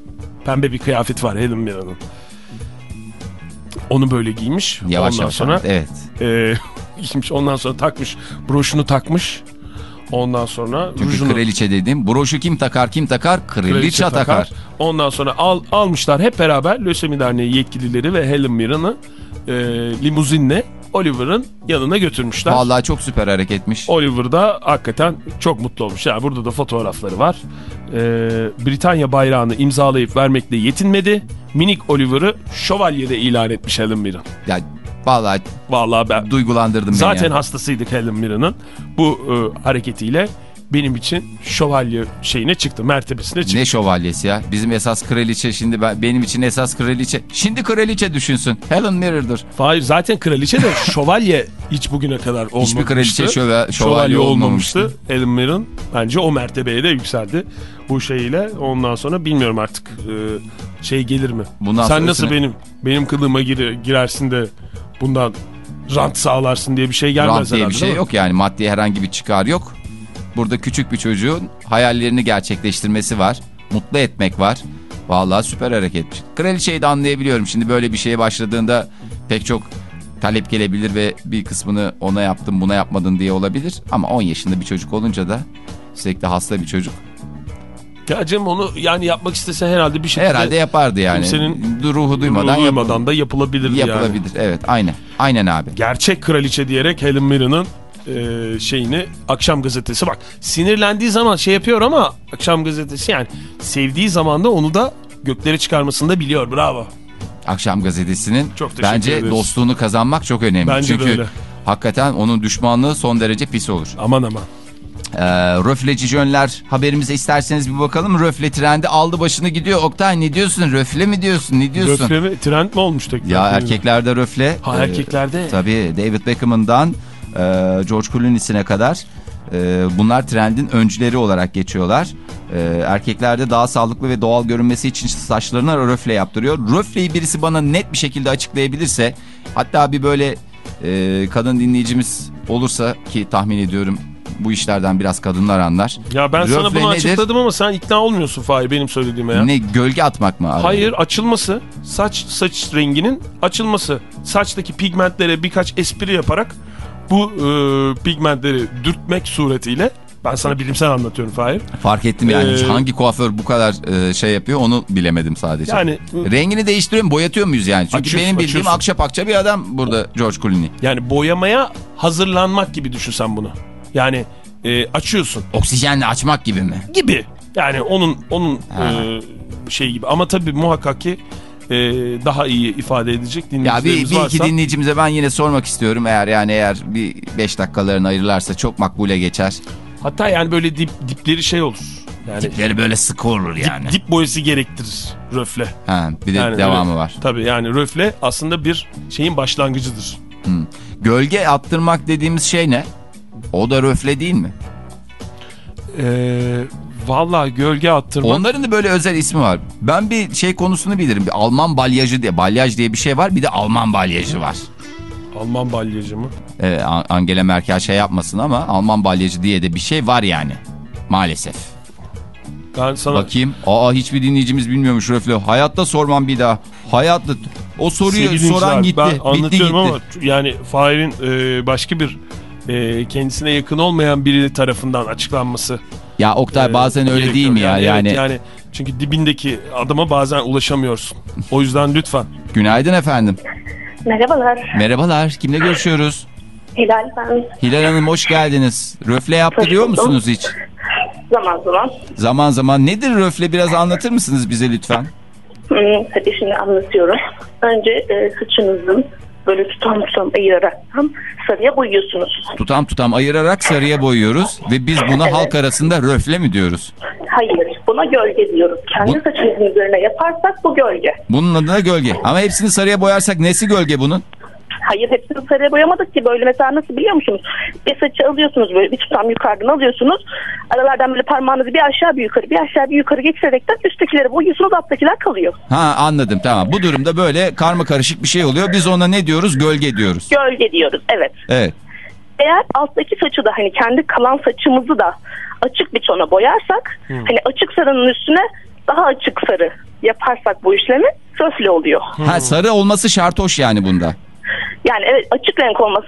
Pembe bir kıyafet var Helen Mirren'ın. Onu böyle giymiş. Yavaş Ondan yavaş. sonra Evet. e, giymiş. Ondan sonra takmış. Broşunu takmış. Ondan sonra Çünkü rujunu kraliçe dediğim broşu kim takar kim takar kraliçe, kraliçe takar. Ondan sonra al, almışlar hep beraber Lösemi Derneği yetkilileri ve Helen Mirren'ı e, limuzinle Oliver'ın yanına götürmüşler. Vallahi çok süper hareketmiş. Oliver da hakikaten çok mutlu olmuş. Yani burada da fotoğrafları var. Ee, Britanya bayrağını imzalayıp vermekle yetinmedi. Minik Oliver'ı şövalyede ilan etmiş Helen Mirren. Ya vallahi Vallahi ben duygulandırdın beni. zaten yani. hastasıydık Helen Mirren'ın. Bu e, hareketiyle benim için şövalye şeyine çıktı, mertebesine çıktı. Ne şövalyesi ya? Bizim esas kraliçe şimdi ben, benim için esas kraliçe. Şimdi kraliçe düşünsün. Helen Mirren'dır. Hayır zaten kraliçe de şövalye hiç bugüne kadar olmamıştı. Hiçbir kraliçe şöva- şövalye olmamıştı. Helen Mirren bence o mertebeye de yükseldi bu şeyle. Ondan sonra bilmiyorum artık e, şey gelir mi? Bundan Sen nasıl benim benim kılığıma gir, girersin de bundan rant sağlarsın diye bir şey gelmez Rant diye herhalde, bir şey yok yani maddi herhangi bir çıkar yok. Burada küçük bir çocuğun hayallerini gerçekleştirmesi var. Mutlu etmek var. Vallahi süper hareketmiş. Kraliçeyi de anlayabiliyorum. Şimdi böyle bir şeye başladığında pek çok talep gelebilir ve bir kısmını ona yaptın buna yapmadın diye olabilir. Ama 10 yaşında bir çocuk olunca da sürekli hasta bir çocuk. Ya Cem onu yani yapmak istese herhalde bir şekilde Herhalde yapardı yani. kimsenin ruhu duymadan, ruhu duymadan da yapılabilirdi yani. yapılabilir. Evet aynen. Aynen abi. gerçek kraliçe diyerek Helen Mirren'ın e, şeyini akşam gazetesi bak sinirlendiği zaman şey yapıyor ama akşam gazetesi yani sevdiği zaman da onu da göklere çıkarmasını da biliyor bravo. Akşam gazetesinin Çok bence ederiz. dostluğunu kazanmak çok önemli. Bence Çünkü öyle. hakikaten onun düşmanlığı son derece pis olur. Aman aman. Ee, röfleci jönler haberimize isterseniz bir bakalım. Röfle trendi aldı başını gidiyor. Oktay ne diyorsun? Röfle mi diyorsun? Ne diyorsun? Röfle mi? Trend mi olmuş tekrar? Ya erkeklerde röfle. Ha Ee, erkeklerde. Tabii David Beckham'ından e, George Clooney'sine kadar e, bunlar trendin öncüleri olarak geçiyorlar. E, erkeklerde daha sağlıklı ve doğal görünmesi için saçlarına röfle yaptırıyor. Röfleyi birisi bana net bir şekilde açıklayabilirse hatta bir böyle e, kadın dinleyicimiz olursa ki tahmin ediyorum bu işlerden biraz kadınlar anlar. Ya ben sana Röfle bunu nedir? açıkladım ama sen ikna olmuyorsun Fahir benim söylediğime ya. Ne gölge atmak mı abi? Hayır açılması saç saç renginin açılması saçtaki pigmentlere birkaç espri yaparak bu e, pigmentleri dürtmek suretiyle ben sana bilimsel anlatıyorum Fahir. Fark ettim yani Ee, hangi kuaför bu kadar e, şey yapıyor onu bilemedim sadece. Yani Rengini değiştiriyor mu? Boyatıyor muyuz yani? Çünkü Açıyorsun, benim bildiğim açıyorsun. akça pakça bir adam burada George Clooney. yani boyamaya hazırlanmak gibi düşünsen bunu. Yani e, açıyorsun Oksijenle açmak gibi mi? gibi Yani onun onun e, şey gibi ama tabii muhakkak ki e, daha iyi ifade edecek Ya dinleyicilerimiz bir, bir varsa. iki dinleyicimize ben yine sormak istiyorum. Eğer yani eğer bir 5 dakikalarını ayırırlarsa çok makbule geçer. Hatta yani böyle dip, dipleri şey olur. Yani Tipleri böyle sıkı olur yani. dip boyası gerektirir röfle. Ha, bir de Yani devamı öyle- var. Tabii yani röfle aslında bir şeyin başlangıcıdır. Gölge attırmak dediğimiz şey ne? O da röfle değil mi? Ee, Valla gölge attırmak. Onların da böyle özel ismi var. Ben bir şey konusunu bilirim. Bir Alman balyajı diye. Balyaj diye bir şey var. Bir de Alman balyajı var. Alman balyajı mı? An- Angela Merkel şey yapmasın ama Alman balyajı diye de bir şey var yani. Maalesef. Ben sana Bakayım. Aa hiçbir dinleyicimiz bilmiyormuş röfle. Hayatta sormam bir daha. Hayatta. O soruyu Sevgili soran gitti. Ben Bitti anlatıyorum gitti. ama yani Fahir'in e, başka bir e, kendisine yakın olmayan biri tarafından açıklanması. Ya Oktay e, bazen öyle değil mi ya? evet, Yani, yani çünkü dibindeki adama bazen ulaşamıyorsun. O yüzden lütfen. günaydın efendim. Merhabalar. Merhabalar. Kimle görüşüyoruz? Hilal ben Hilal Hanım hoş geldiniz. Röfle yaptırıyor musunuz hiç? zaman zaman Zaman zaman nedir röfle biraz anlatır mısınız bize lütfen? hmm, hadi şimdi anlatıyorum. Önce e, saçınızın böyle tutam tutam ayıraraktan sarıya boyuyorsunuz. Tutam tutam ayırarak sarıya boyuyoruz ve biz buna Evet. halk arasında röfle mi diyoruz? Hayır buna gölge diyoruz. Kendi Bu- saçınızın üzerine yaparsak bu gölge. Bunun adına gölge. Ama hepsini sarıya boyarsak nesi gölge bunun? Hayır hepsini sarıya boyamadık ki böyle mesela nasıl biliyor musunuz? Bir saçı alıyorsunuz böyle bir tutam yukarıdan alıyorsunuz. Aralardan böyle parmağınızı bir aşağı bir yukarı bir aşağı bir yukarı geçirerekten üsttekileri boyuyorsunuz alttakiler kalıyor. Ha anladım tamam. Bu durumda böyle karma karışık bir şey oluyor. Biz ona ne diyoruz? Gölge diyoruz. Gölge diyoruz evet. Evet. Eğer alttaki saçı da hani kendi kalan saçımızı da açık bir tona boyarsak hani açık sarının üstüne daha açık sarı yaparsak bu işlemi röfle oluyor. Ha sarı olması şartoş yani bunda. Yani evet açık renk olması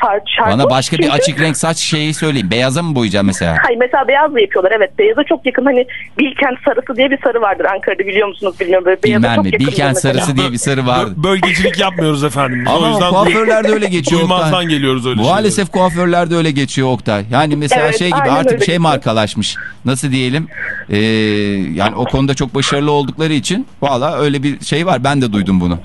şart. şart Bana başka bir Çünkü- açık renk saç şeyi söyleyin. Beyaza mı boyayacağım mesela? Hayır mesela beyazla yapıyorlar evet beyaza çok yakın hani Bilkent sarısı diye bir sarı vardır Ankara'da biliyor musunuz bilmiyorum böyle beyaza Bilmem çok mi? yakındır Bilkent mesela. sarısı diye bir sarı vardı. Bö- Bölgecilik yapmıyoruz efendim. Biz o Ama yüzden kuaförlerde öyle geçiyor. Oktay. geliyoruz öyle Maalesef kuaförlerde öyle geçiyor Oktay. Yani mesela Evet, şey gibi artık şey geçiyor. markalaşmış. Nasıl diyelim? Ee, yani o konuda çok başarılı oldukları için valla öyle bir şey var. Ben de duydum bunu.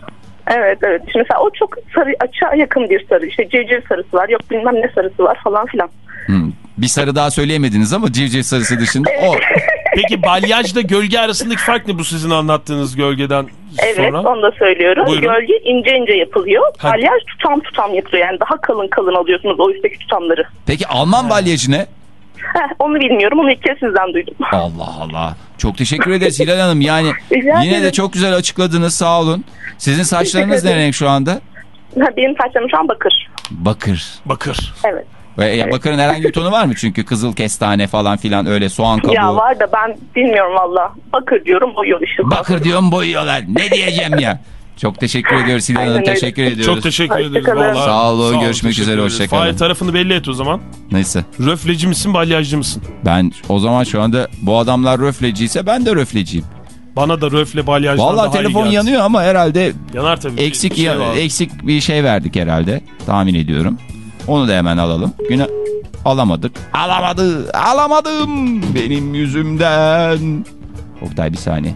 Evet evet Şimdi mesela o çok sarı açığa yakın bir sarı işte civciv sarısı var yok bilmem ne sarısı var falan filan. Hmm. Bir sarı daha söyleyemediniz ama civciv sarısı dışında o. Peki balyajla gölge arasındaki fark ne bu sizin anlattığınız gölgeden Evet sonra? onu da söylüyorum. Buyurun. Gölge ince ince yapılıyor. Ha. Balyaj tutam tutam yapılıyor. Yani daha kalın kalın alıyorsunuz o üstteki tutamları. Peki Alman balyajı ne? Heh, onu bilmiyorum. Onu ilk kez sizden duydum. Allah Allah. Çok teşekkür ederiz Hilal Hanım. Yani Rica yine de çok güzel açıkladınız sağ olun. Sizin saçlarınız ne renk şu anda? Ha, Benim saçlarım şu an bakır. Bakır. Bakır. Evet. Ve ya bakırın herhangi bir tonu var mı? Çünkü kızıl kestane falan filan öyle soğan kabuğu. Ya var da ben bilmiyorum valla. Bakır diyorum boyuyor işte. Bakır diyorum boyuyorlar. Ne diyeceğim ya? Çok teşekkür ediyoruz Hilal Hanım. Teşekkür ediyoruz. Çok teşekkür ederiz. Hoşçakalın. vallahi. Sağ olun, görüşmek teşekkür üzere, ederiz. hoşçakalın. Fahir tarafını belli et o zaman. Neyse. Röfleci misin balyajcı mısın? Ben o zaman şu anda bu adamlar röfleciyse ben de röfleciyim. Bana da röfle balyajdan daha Vallahi iyi telefon geldi. yanıyor ama herhalde Yanar tabii. eksik Bir şey var. eksik bir şey verdik herhalde. Tahmin ediyorum. Onu da hemen alalım. Güne alamadık. Alamadı. Alamadım benim yüzümden. Oktay bir saniye.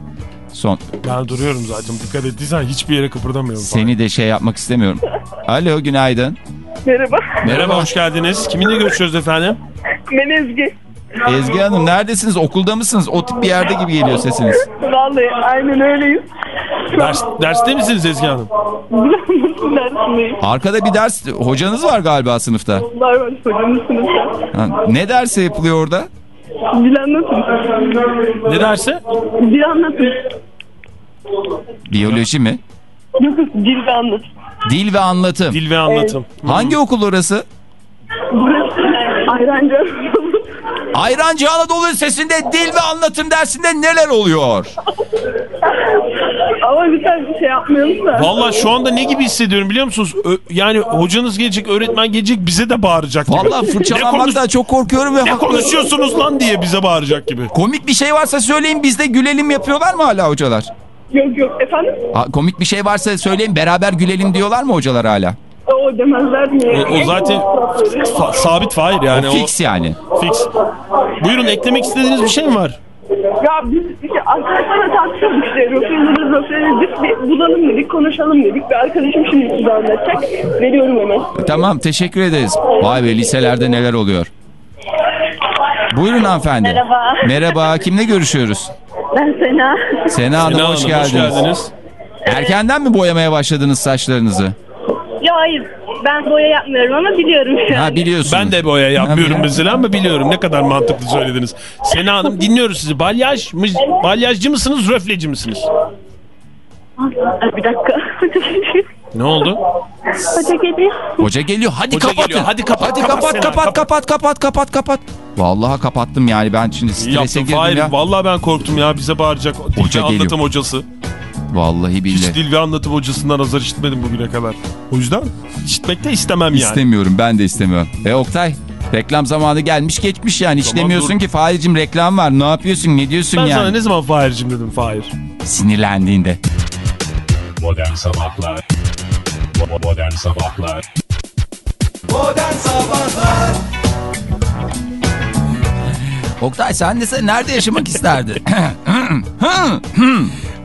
Son Ben duruyorum zaten. Dikkat ettiysen hiçbir yere kıpırdamıyorum. Seni de şey yapmak istemiyorum. Alo günaydın. Merhaba. Merhaba hoş geldiniz. Kiminle görüşüyoruz efendim? Ben Ezgi. Ezgi Hanım neredesiniz? Okulda mısınız? O tip bir yerde gibi geliyor sesiniz. Vallahi aynen öyleyiz. Ders, derste misiniz Ezgi Hanım? Arkada bir ders hocanız var galiba sınıfta. Var var hocamın sınıfta. Ha, ne dersi yapılıyor orada? Dil anlatın. Ne dersi? Dil anlatın. Biyoloji mi? Yok yok dil ve anlat. Dil ve anlatım. Dil ve anlatım. Hangi okul orası? Burası Ayrancı. Ayrancı Anadolu Lisesi'nde dil ve anlatım dersinde neler oluyor? Ama lütfen bir şey yapmayalım da. Valla şu anda ne gibi hissediyorum biliyor musunuz? Ö- yani hocanız gelecek, öğretmen gelecek bize de bağıracak gibi. Vallahi Ne fırçalanmaktan çok korkuyorum ve Ne konuşuyorsunuz lan diye bize bağıracak gibi. Komik bir şey varsa söyleyin biz de gülelim yapıyorlar mı hala hocalar? Yok yok efendim. Ha, komik bir şey varsa söyleyin beraber gülelim diyorlar mı hocalar hala? O demezler mi? O, o zaten sabit Fahir yani. o fix yani. Fix. Buyurun eklemek istediğiniz bir şey mi var? Ya biz işte arkadaşlarla tartışıyorduk işte. Röportajımız röportajımız bir bulalım dedik, konuşalım dedik. Bir arkadaşım şimdi size anlatacak. Veriyorum hemen. Tamam teşekkür ederiz. Vay be liselerde neler oluyor. Buyurun hanımefendi. Merhaba. Merhaba. Kimle görüşüyoruz? Ben Sena. Sena Hanım, Sena hoş, Hanım, geldiniz. hoş geldiniz. Erkenden mi boyamaya başladınız saçlarınızı? Ya hayır ben boya yapmıyorum ama biliyorum an. Ha biliyorsunuz. Ben de boya yapmıyorum mesela ama biliyorum ne kadar mantıklı söylediniz. Sena Hanım dinliyoruz sizi. Balyaj mı, balyajcı mısınız, röfleci misiniz? Bir dakika. Ne oldu? Hoca geliyor. Hoca geliyor. Hadi Hoca kapatın. geliyor. Hadi kapat, Hadi kapat kapat Sena, kapat kapat. kapat kapat kapat. Vallahi kapattım yani ben şimdi strese Yaptım girdim Fahir. ya. Vallahi ben korktum ya bize bağıracak. Hoca geliyor. anlatım hocası. Vallahi billahi. Hiç dil ve anlatım hocasından azar işitmedim bugüne kadar. O yüzden işitmek de istemem yani. İstemiyorum ben de istemiyorum. E Oktay reklam zamanı gelmiş geçmiş yani işlemiyorsun dur. ki Fahir'cim reklam var ne yapıyorsun ne diyorsun ben yani. sana ne zaman Fahir'cim dedim Fahir. Sinirlendiğinde. Modern Sabahlar Modern Sabahlar Modern Sabahlar Oktay sen de sen nerede yaşamak isterdin?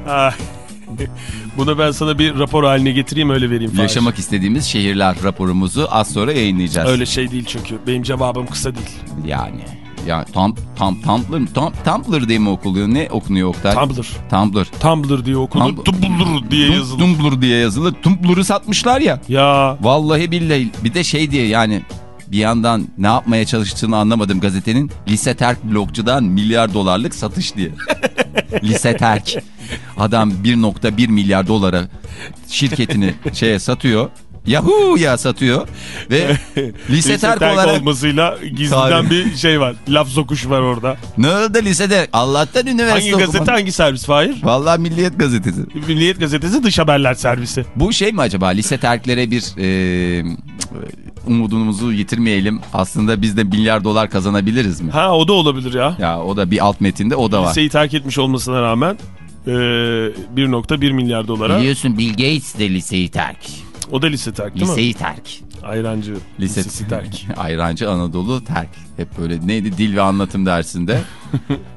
Bunu ben sana bir rapor haline getireyim öyle vereyim Fahir. Yaşamak istediğimiz şehirler raporumuzu az sonra yayınlayacağız. Öyle şey değil çünkü. Benim cevabım kısa değil. Yani. Ya tam tam Tumblr tam Tumblr diye mi okuluyor? Ne okunuyor Oktay? Tumblr. Tumblr. Tumblr diye okunur. Tumblr. Tumblr diye yazılır. Tumblr diye yazılır. Tumblr'ı satmışlar ya. Ya Vallahi billahi bir de şey diye yani bir yandan ne yapmaya çalıştığını anlamadım gazetenin. Lise terk blogcudan milyar dolarlık satış diye. Lise terk. Adam 1.1 milyar dolara şirketini şeye satıyor. Yahoo ya satıyor ve lise terk olarak olmasıyla gizliden Tabii. bir şey var. Laf sokuş var orada. ne oldu lisede Allah'tan üniversite Hangi gazete okumadım. hangi servis Fahir? Vallahi Milliyet gazetesi. Milliyet gazetesi dış haberler servisi. Bu şey mi acaba lise terklere bir e, umudumuzu yitirmeyelim. Aslında biz de milyar dolar kazanabiliriz mi? Ha o da olabilir ya. Ya o da bir alt metinde o da var. Liseyi terk etmiş olmasına rağmen e, 1.1 milyar dolara. Biliyorsun Bill Gates de liseyi terk. O da lise terk değil mi? Liseyi terk. Ayrancı Lise lisesi terk. Ayrancı Anadolu terk. Hep böyle neydi dil ve anlatım dersinde.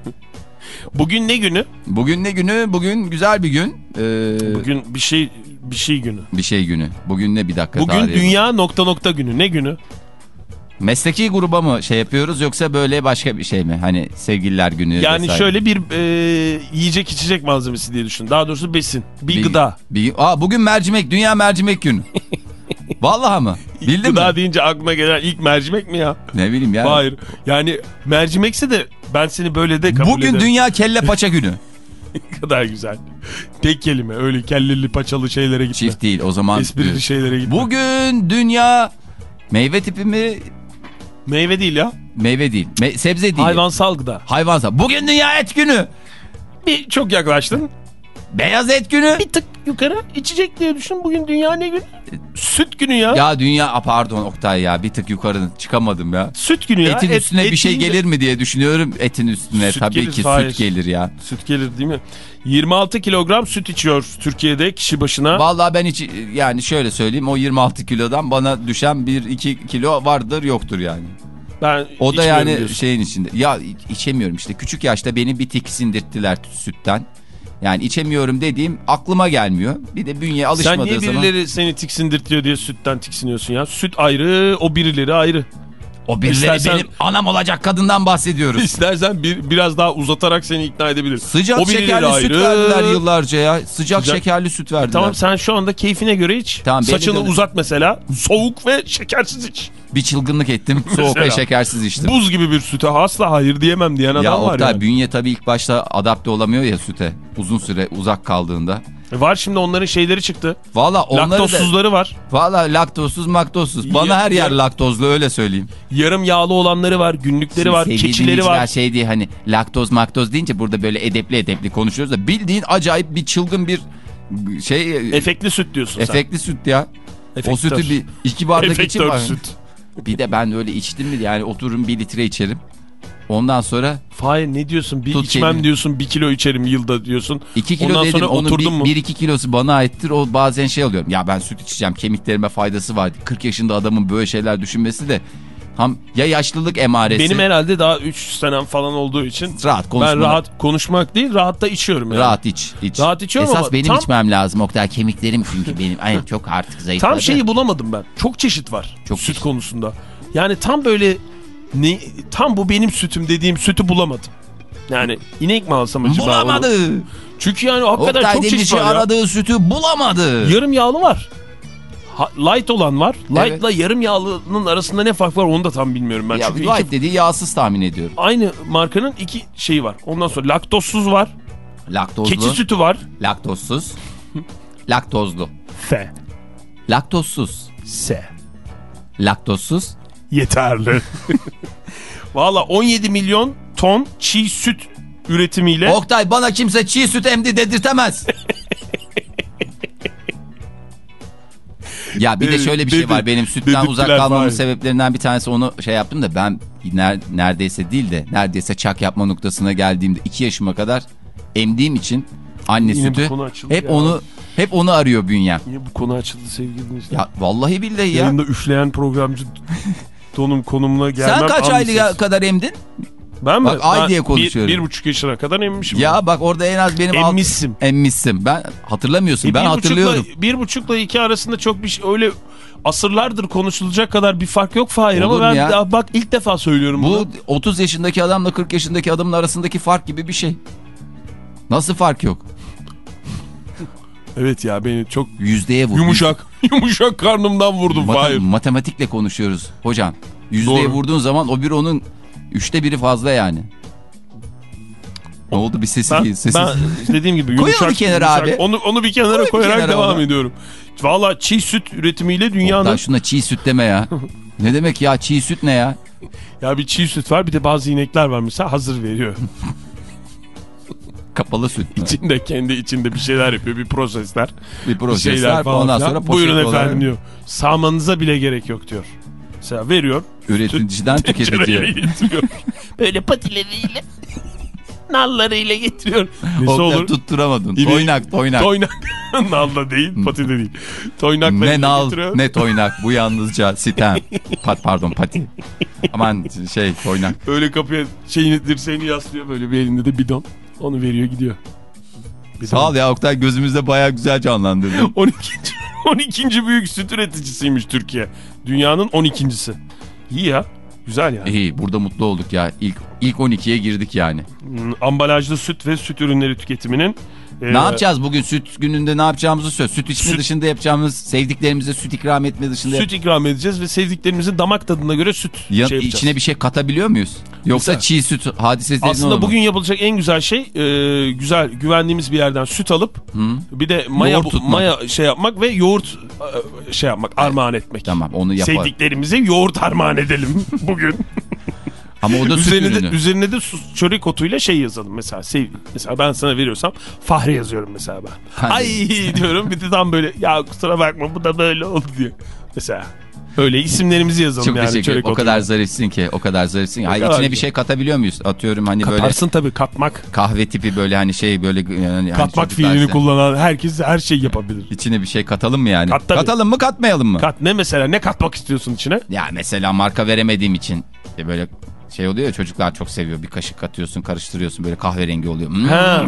Bugün ne günü? Bugün ne günü? Bugün güzel bir gün. Ee, Bugün bir şey bir şey günü. bir şey günü. Bugün ne bir dakika Bugün dünya nokta nokta günü. Ne günü? Mesleki gruba mı şey yapıyoruz yoksa böyle başka bir şey mi? Hani sevgililer günü Yani vesaire. şöyle bir e, yiyecek içecek malzemesi diye düşün. Daha doğrusu besin. Bir, gıda. Bir, aa, bugün mercimek, dünya mercimek günü. Vallahi mı? Bildin Gıda mi? deyince aklına gelen ilk mercimek mi ya? Ne bileyim ya. Hayır. Yani mercimekse de ben seni böyle de kabul Bugün ederim. dünya kelle paça günü. Kadar güzel. Tek kelime. Öyle kelleli paçalı şeylere gitme. Çift değil o zaman. Esprili şeylere gitme. Bugün dünya meyve tipi mi? Meyve değil ya. Meyve değil. Me- sebze değil. Hayvansal gıda. Hayvansal. Bugün dünya et günü. Bir çok yaklaştın. Beyaz et günü. Bir tık yukarı içecek diye düşün. Bugün dünya ne günü? Süt günü ya. Ya dünya pardon Oktay ya bir tık yukarı çıkamadım ya. Süt günü ya. Etin Et- üstüne et bir şey deyince- gelir mi diye düşünüyorum. Etin üstüne Süt tabii gelir, ki hayır. süt gelir ya. Süt gelir değil mi? 26 kilogram süt içiyor Türkiye'de kişi başına. Vallahi ben hiç yani şöyle söyleyeyim o 26 kilodan bana düşen 1-2 kilo vardır yoktur yani. ben O da yani diyorsun. şeyin içinde. Ya iç- içemiyorum işte küçük yaşta beni bir tiksindirttiler sütten. Yani içemiyorum dediğim aklıma gelmiyor. Bir de bünye Sen alışmadığı niye zaman. birileri seni tiksindirtiyor diye sütten tiksiniyorsun ya? Süt ayrı, o birileri ayrı. O birileri İstersen- benim anam olacak kadından bahsediyoruz. İstersen bir, biraz daha uzatarak seni ikna edebilir. Sıcak O şekerli süt ayrı. verdiler yıllarca ya. Sıcak, Sıcak- şekerli süt verdiler. Tamam sen şu anda keyfine göre iç. Tamam, Saçını de- uzat mesela. Soğuk ve şekersiz iç. Bir çılgınlık ettim. Soğuk ve şekersiz içtim. Buz gibi bir süte asla hayır diyemem diyen adam ya var ya. bünye tabii ilk başta adapte olamıyor ya süte. Uzun süre uzak kaldığında. E Var şimdi onların şeyleri çıktı. Valla onları da... Laktozsuzları var. Valla laktozsuz maktozsuz. Bana Ya- her yer ya- laktozlu öyle söyleyeyim. Yarım yağlı olanları var. Günlükleri Şimdi var. Keçileri var. şey diye hani laktoz maktoz deyince burada böyle edepli edepli konuşuyoruz da bildiğin acayip bir çılgın bir şey Efektli süt diyorsun efektli süt ya. O Efektör. sütü bir iki bardak için var. süt. Bir de ben öyle içtim mi yani otururum bir litre içerim. Ondan sonra Fahir ne diyorsun? Bir içmem kelini. diyorsun. Bir kilo içerim yılda diyorsun. 2 kilo Ondan dedim sonra onun oturdun mu? 1-2 kilosu bana aittir. O bazen şey oluyorum. Ya ben süt içeceğim kemiklerime faydası var. 40 yaşında adamın böyle şeyler düşünmesi de Ham ya yaşlılık emaresi. Benim herhalde daha 3 senem falan olduğu için rahat konuşma. ben rahat konuşmak değil rahat da içiyorum yani. Rahat iç. iç. Rahat içiyorum Esas ama benim tam- içmem lazım Oktay. Kemiklerim çünkü benim. Ay çok artık zayıfladı. Tam şeyi bulamadım ben. Çok çeşit var Çok süt çeşit. konusunda. Yani tam böyle ne tam bu benim sütüm dediğim sütü bulamadım. Yani inek mi alsam acaba? onu? Bulamadı. Çünkü yani hakikaten Oktay çok çeşit var ya. aradığı sütü bulamadı. Yarım yağlı var. Light olan var. Evet. Light'la yarım yağlının arasında ne fark var onu da tam bilmiyorum ben. ya, Çünkü light iki- dediği yağsız tahmin ediyorum. aynı markanın iki şeyi var. Ondan sonra laktozsuz var. Laktozlu. Keçi sütü var. Laktozsuz. Laktozlu. F. Laktozsuz. S. Laktozsuz. Yeterli. Valla 17 milyon ton çiğ süt üretimiyle Oktay bana kimse çiğ süt emdi dedirtemez. ya bir de Dedi, şöyle bir şey var. Benim sütten uzak kalmamın sebeplerinden bir tanesi onu şey yaptım da ben ner- neredeyse değil de neredeyse çak yapma noktasına geldiğimde 2 yaşıma kadar emdiğim için anne Yine sütü hep ya. onu hep onu arıyor bünyem. Niye bu konu açıldı sevgili dinleyiciler? Ya vallahi billahi ya. Yayında üfleyen programcı donum konumuna gelmem. Sen kaç aylığa kadar emdin? Ben mi? Bak, ay Ben diye bir- konuşuyorum. Bir, buçuk yaşına kadar emmişim. Ya bak orada en az benim alt- Emmişsim. emmişsim. Ben hatırlamıyorsun. E, ben bir hatırlıyorum. Buçukla, bir buçukla iki arasında çok bir şey öyle asırlardır konuşulacak kadar bir fark yok Fahir ama ben ya? daha bak ilk defa söylüyorum Bu bunu. 30 yaşındaki adamla 40 yaşındaki adamın arasındaki fark gibi bir şey. Nasıl fark yok? Evet ya beni çok Yüzdeye vur. yumuşak yumuşak karnımdan vurdum Mata- Fahir. matematikle konuşuyoruz hocam. Yüzdeye Doğru. vurduğun zaman o bir onun üçte biri fazla yani. Ne oldu bir sesi Ben, değil. Sesi... ben dediğim gibi yumuşak. bir kenara yumuşak- abi. Onu, onu bir kenara Koy bir koyarak kenara devam onu. ediyorum. Valla çiğ süt üretimiyle dünyanın Oktay şuna çiğ süt deme ya. ne demek ya çiğ süt ne ya? ya bir çiğ süt var bir de bazı inekler var mesela hazır veriyor. Kapalı süt. mü? İçinde kendi içinde bir şeyler yapıyor bir prosesler. bir bir prosesler şeyler falan ondan sonra Buyurun olarak efendim diyor. Sağmanıza bile gerek yok diyor. Mesela veriyor. üreticiden tüketiciye. Böyle patileriyle nallarıyla getiriyor. Nesi Oktay olur? tutturamadın. İri- Toynak toynak. Toynak. Nalla değil pati de değil. Toynakla Ne nal getiriyor. ne toynak bu yalnızca sitem. Pat, pardon pati. Aman şey toynak. Öyle kapıya şeyini dirseğini yaslıyor böyle bir elinde de bidon. Onu veriyor gidiyor. Bidon. Sağ ol ya Oktay gözümüzde baya güzel canlandırdın. 12. 12. büyük süt üreticisiymiş Türkiye. Dünyanın 12.si. İyi ya. Güzel yani. İyi burada mutlu olduk ya. İlk ilk 12'ye girdik yani. Hmm, Ambalajlı süt ve süt ürünleri tüketiminin e, Ne yapacağız bugün süt gününde ne yapacağımızı söyle. Süt içme Süt- dışında yapacağımız sevdiklerimize süt ikram etme dışında. Süt ikram edeceğiz ve sevdiklerimizin damak tadına göre süt Ya, şey yapacağız. içine bir şey katabiliyor muyuz? Yoksa Mesela- çiğ süt hadisesi Aslında bugün yapılacak en güzel şey e, güzel güvendiğimiz bir yerden süt alıp bir de maya maya şey yapmak ve yoğurt e, şey yapmak armağan etmek. Tamam onu yapalım. Sevdiklerimize yoğurt armağan edelim bugün. Ama o da süt üzerine ürünü. de, üzerine de su, çörek otuyla şey yazalım mesela. Sev, mesela ben sana veriyorsam Fahri yazıyorum mesela ben. Ay diyorum bir de tam böyle ya kusura bakma bu da böyle oldu diyor. Mesela öyle isimlerimizi yazalım Çok yani teşekkür ederim. O kadar zarifsin ki. O kadar zarifsin ki. Hayır, kadar içine bir şey katabiliyor muyuz? Atıyorum hani böyle Katarsın tabii katmak. kahve tipi böyle hani şey böyle yani hani Katmak çocuklar fiilini kullanan herkes her şey yapabilir. İçine bir şey katalım mı yani? Kat tabii. Katalım mı katmayalım mı? Kat ne mesela ne katmak istiyorsun içine? Ya mesela marka veremediğim için böyle şey oluyor ya çocuklar çok seviyor. Bir kaşık katıyorsun karıştırıyorsun böyle kahverengi oluyor. Hmm. Ha.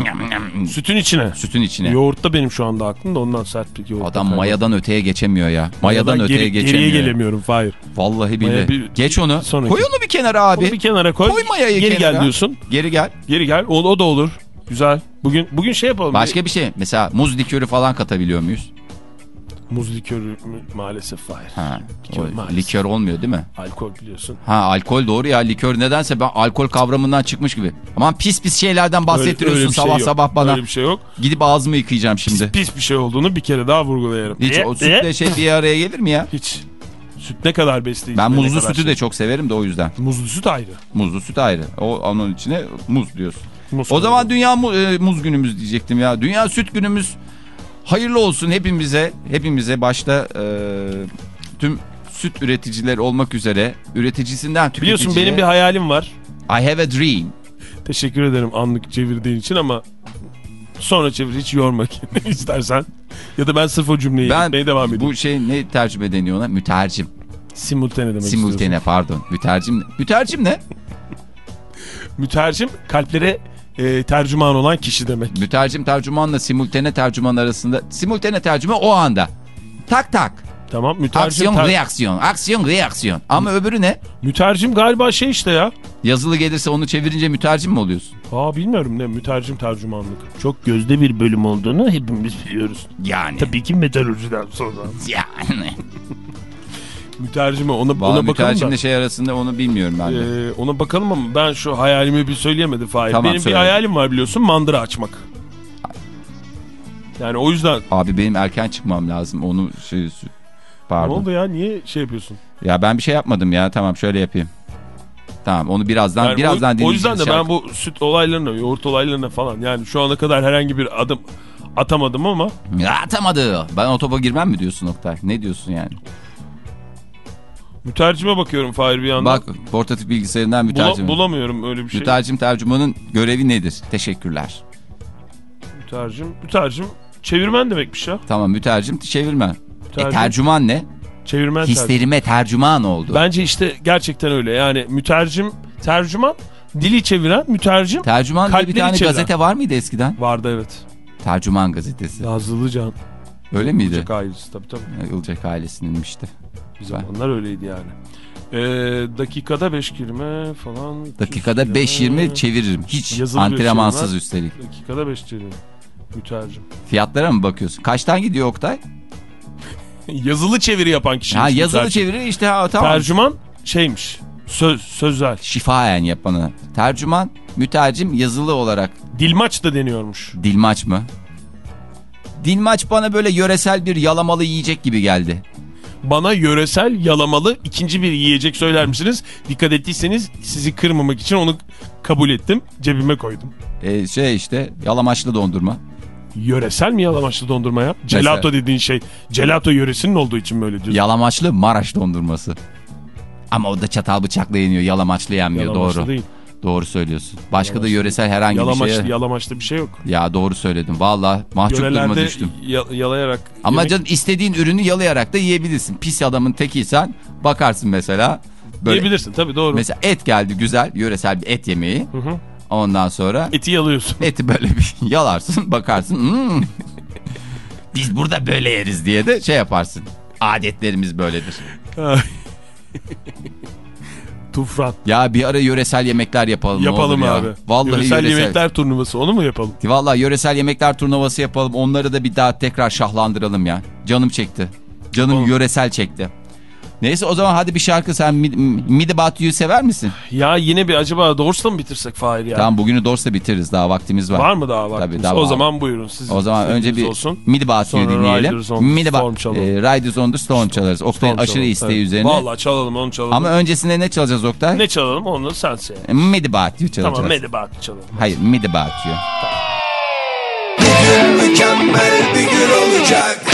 Sütün içine. Sütün içine. Yoğurtta benim şu anda aklımda ondan sert bir yoğurt. Adam mayadan öteye geçemiyor ya. Mayadan Mayadan öteye geri- geçemiyor. Geriye gelemiyorum Fahir. Vallahi billahi. bir- Geç onu. sonraki- Koy onu bir kenara abi. Onu bir kenara koy. Koy mayayı Geri kenara. gel diyorsun. Geri gel. Geri gel. O, o da olur. Güzel. Bugün bugün şey yapalım. Başka bir şey. Mesela muz likörü falan katabiliyor muyuz? Muz likörü mü? maalesef Fahir. Ha. Likör o maalesef. likör olmuyor değil mi? Alkol biliyorsun. Ha alkol doğru ya likör nedense ben alkol kavramından çıkmış gibi. Aman pis pis şeylerden bahsettiriyorsun Öyle- öyle şey sabah yok. sabah bana. Öyle bir şey yok. Gidip ağzımı yıkayacağım Pis, şimdi. pis bir şey olduğunu bir kere daha vurgulayarım. Hiç E, o e, sütle şey bir araya gelir mi ya? Hiç. Süt ne kadar besleyici. Ben muzlu sütü şey. de çok severim de o yüzden. Muzlu süt ayrı. Muzlu süt ayrı. O onun içine muz diyorsun. Muz O zaman dünya mu- e, muz günümüz diyecektim ya. Dünya süt günümüz hayırlı olsun hepimize. Hepimize başta e, tüm süt üreticileri olmak üzere üreticisinden tüketiciye. Biliyorsun benim bir hayalim var. I have a dream. Teşekkür ederim anlık çevirdiğin için ama sonra çevir hiç yorma kendini istersen. Ya da ben sırf o cümleyi Ben devam edeyim. bu şey ne tercüme deniyor ona? Mütercim. Simultane demek Simultane istiyorsun. pardon. Mütercim ne? Mütercim ne? Mütercim kalplere e, tercüman olan kişi demek. Mütercim tercümanla simultane tercüman arasında. Simultane tercüme o anda. Tak tak. Tamam mütercim, Aksiyon ter- reaksiyon. Aksiyon reaksiyon. Ama öbürü ne? mütercim galiba şey işte ya. Yazılı gelirse onu çevirince mütercim mi oluyorsun? Aa bilmiyorum ne mütercim tercümanlık. Çok gözde bir bölüm olduğunu hepimiz biliyoruz. Yani. Tabii ki metalurjiden sonra. Yani. Mütercime ona, ona bakalım da. şey arasında onu bilmiyorum ben de. Ee, ona bakalım ama ben şu hayalimi bir söyleyemedim Fahir. Tamam, Benim söyle. bir hayalim var biliyorsun mandıra açmak. Yani o yüzden Abi benim erken çıkmam lazım. Onu şey... ne Pardon. oldu ya niye şey yapıyorsun? Ya ben bir şey yapmadım ya. Tamam şöyle yapayım. Tamam onu birazdan Yani birazdan o, o yüzden de dinleyeceğiz ben bu süt olaylarına, yoğurt olaylarına falan yani şu ana kadar herhangi bir adım atamadım ama şarkı. Ya atamadı. Ben o topa girmem mi diyorsun Oktay? Ne diyorsun yani? Mütercime bakıyorum Fahir bir yandan. Bak portatif bilgisayarından Bula- mütercim. bulamıyorum öyle bir şey. Mütercim tercümanın görevi nedir? Teşekkürler. Mütercim, mütercim çevirmen demekmiş ya. Tamam mütercim çevirmen. E Tercüm- tercüman ne? Çevirmen. Hislerime tercüman oldu. Bence işte gerçekten öyle. Yani mütercim, tercüman, dili çeviren, mütercim Tercüman diye bir tane çeviren. gazete var mıydı eskiden? vardı evet. Tercüman gazetesi. Nazlıcan. Öyle miydi? Ilcak ailesi tabii tabii. Ilcak ailesininmişti. Bir zamanlar öyleydi yani. Ee, dakikada 5 kelime falan. Dakikada 300 kelime. 5-20 çeviririm. Hiç Yazılı antrenmansız şey üstelik. Dakikada 5 kelime. Mütercim. Fiyatlara mı bakıyorsun? Kaçtan gidiyor Oktay? yazılı çeviri yapan kişi. Ha yazılı çeviri işte ha, tamam. Tercüman şeymiş. Söz, sözel. Şifayen yapanı. Tercüman, mütercim yazılı olarak. Dilmaç da deniyormuş. Dilmaç mı? Dilmaç bana böyle yöresel bir yalamalı yiyecek gibi geldi. Bana yöresel yalamalı ikinci bir yiyecek söyler misiniz? Dikkat ettiyseniz sizi kırmamak için onu kabul ettim. Cebime koydum. Ee, şey işte yalamaçlı dondurma. Yöresel mi yalamaçlı dondurma ya? Gelato dediğin şey. Gelato yöresinin olduğu için mi öyle diyorsun? Yalamaçlı Maraş dondurması. Ama o da çatal bıçakla yeniyor. Yalamaçlı yenmiyor Yalamaçlı doğru. değil. Doğru söylüyorsun. Başka da yöresel herhangi Yalamaçlı, bir şey. yalamaçlı bir şey yok. Ya doğru söyledim. Valla mahcup duruma Yörelerde düştüm. ya- yalayarak Ama yemek canım istediğin ürünü yalayarak da yiyebilirsin. Pis adamın tekiysen bakarsın mesela. Böyle yiyebilirsin tabii doğru. Mesela et geldi güzel yöresel bir et yemeği. hı. Ondan sonra Eti yalıyorsun. eti böyle bir yalarsın bakarsın. "Hmm, Biz burada böyle yeriz diye de şey yaparsın. Adetlerimiz böyledir. Tufran. Ya bir ara yöresel yemekler yapalım. Yapalım olur ya. abi. Vallahi yöresel, yöresel, yemekler turnuvası onu mu yapalım? Vallahi yöresel yemekler turnuvası yapalım. Onları da bir daha tekrar şahlandıralım ya. Canım çekti. Canım Yapalım. yöresel çekti. Neyse o zaman hadi bir şarkı sen Mid, Mid About You'yu sever misin? Ya yine bir acaba Dors'la mı bitirsek Fahir ya? Tamam bugünü Dors'la bitiririz daha vaktimiz var. Var mı daha vaktiniz? daha o var. zaman buyurun siz. O zaman önce bir olsun. Mid About You'yu Sonra dinleyelim. Riders on the Mid About- Storm çalalım. e, Riders on the Storm çalarız. Oktay'ın aşırı çalalım, isteği evet. üzerine. Vallahi çalalım onu çalalım. Ama öncesinde ne çalacağız Oktay? Ne çalalım onu sen söyle. Mid About You çalacağız. Tamam Medibat çalalım. Hayır Mid About You. Mükemmel bir gün olacak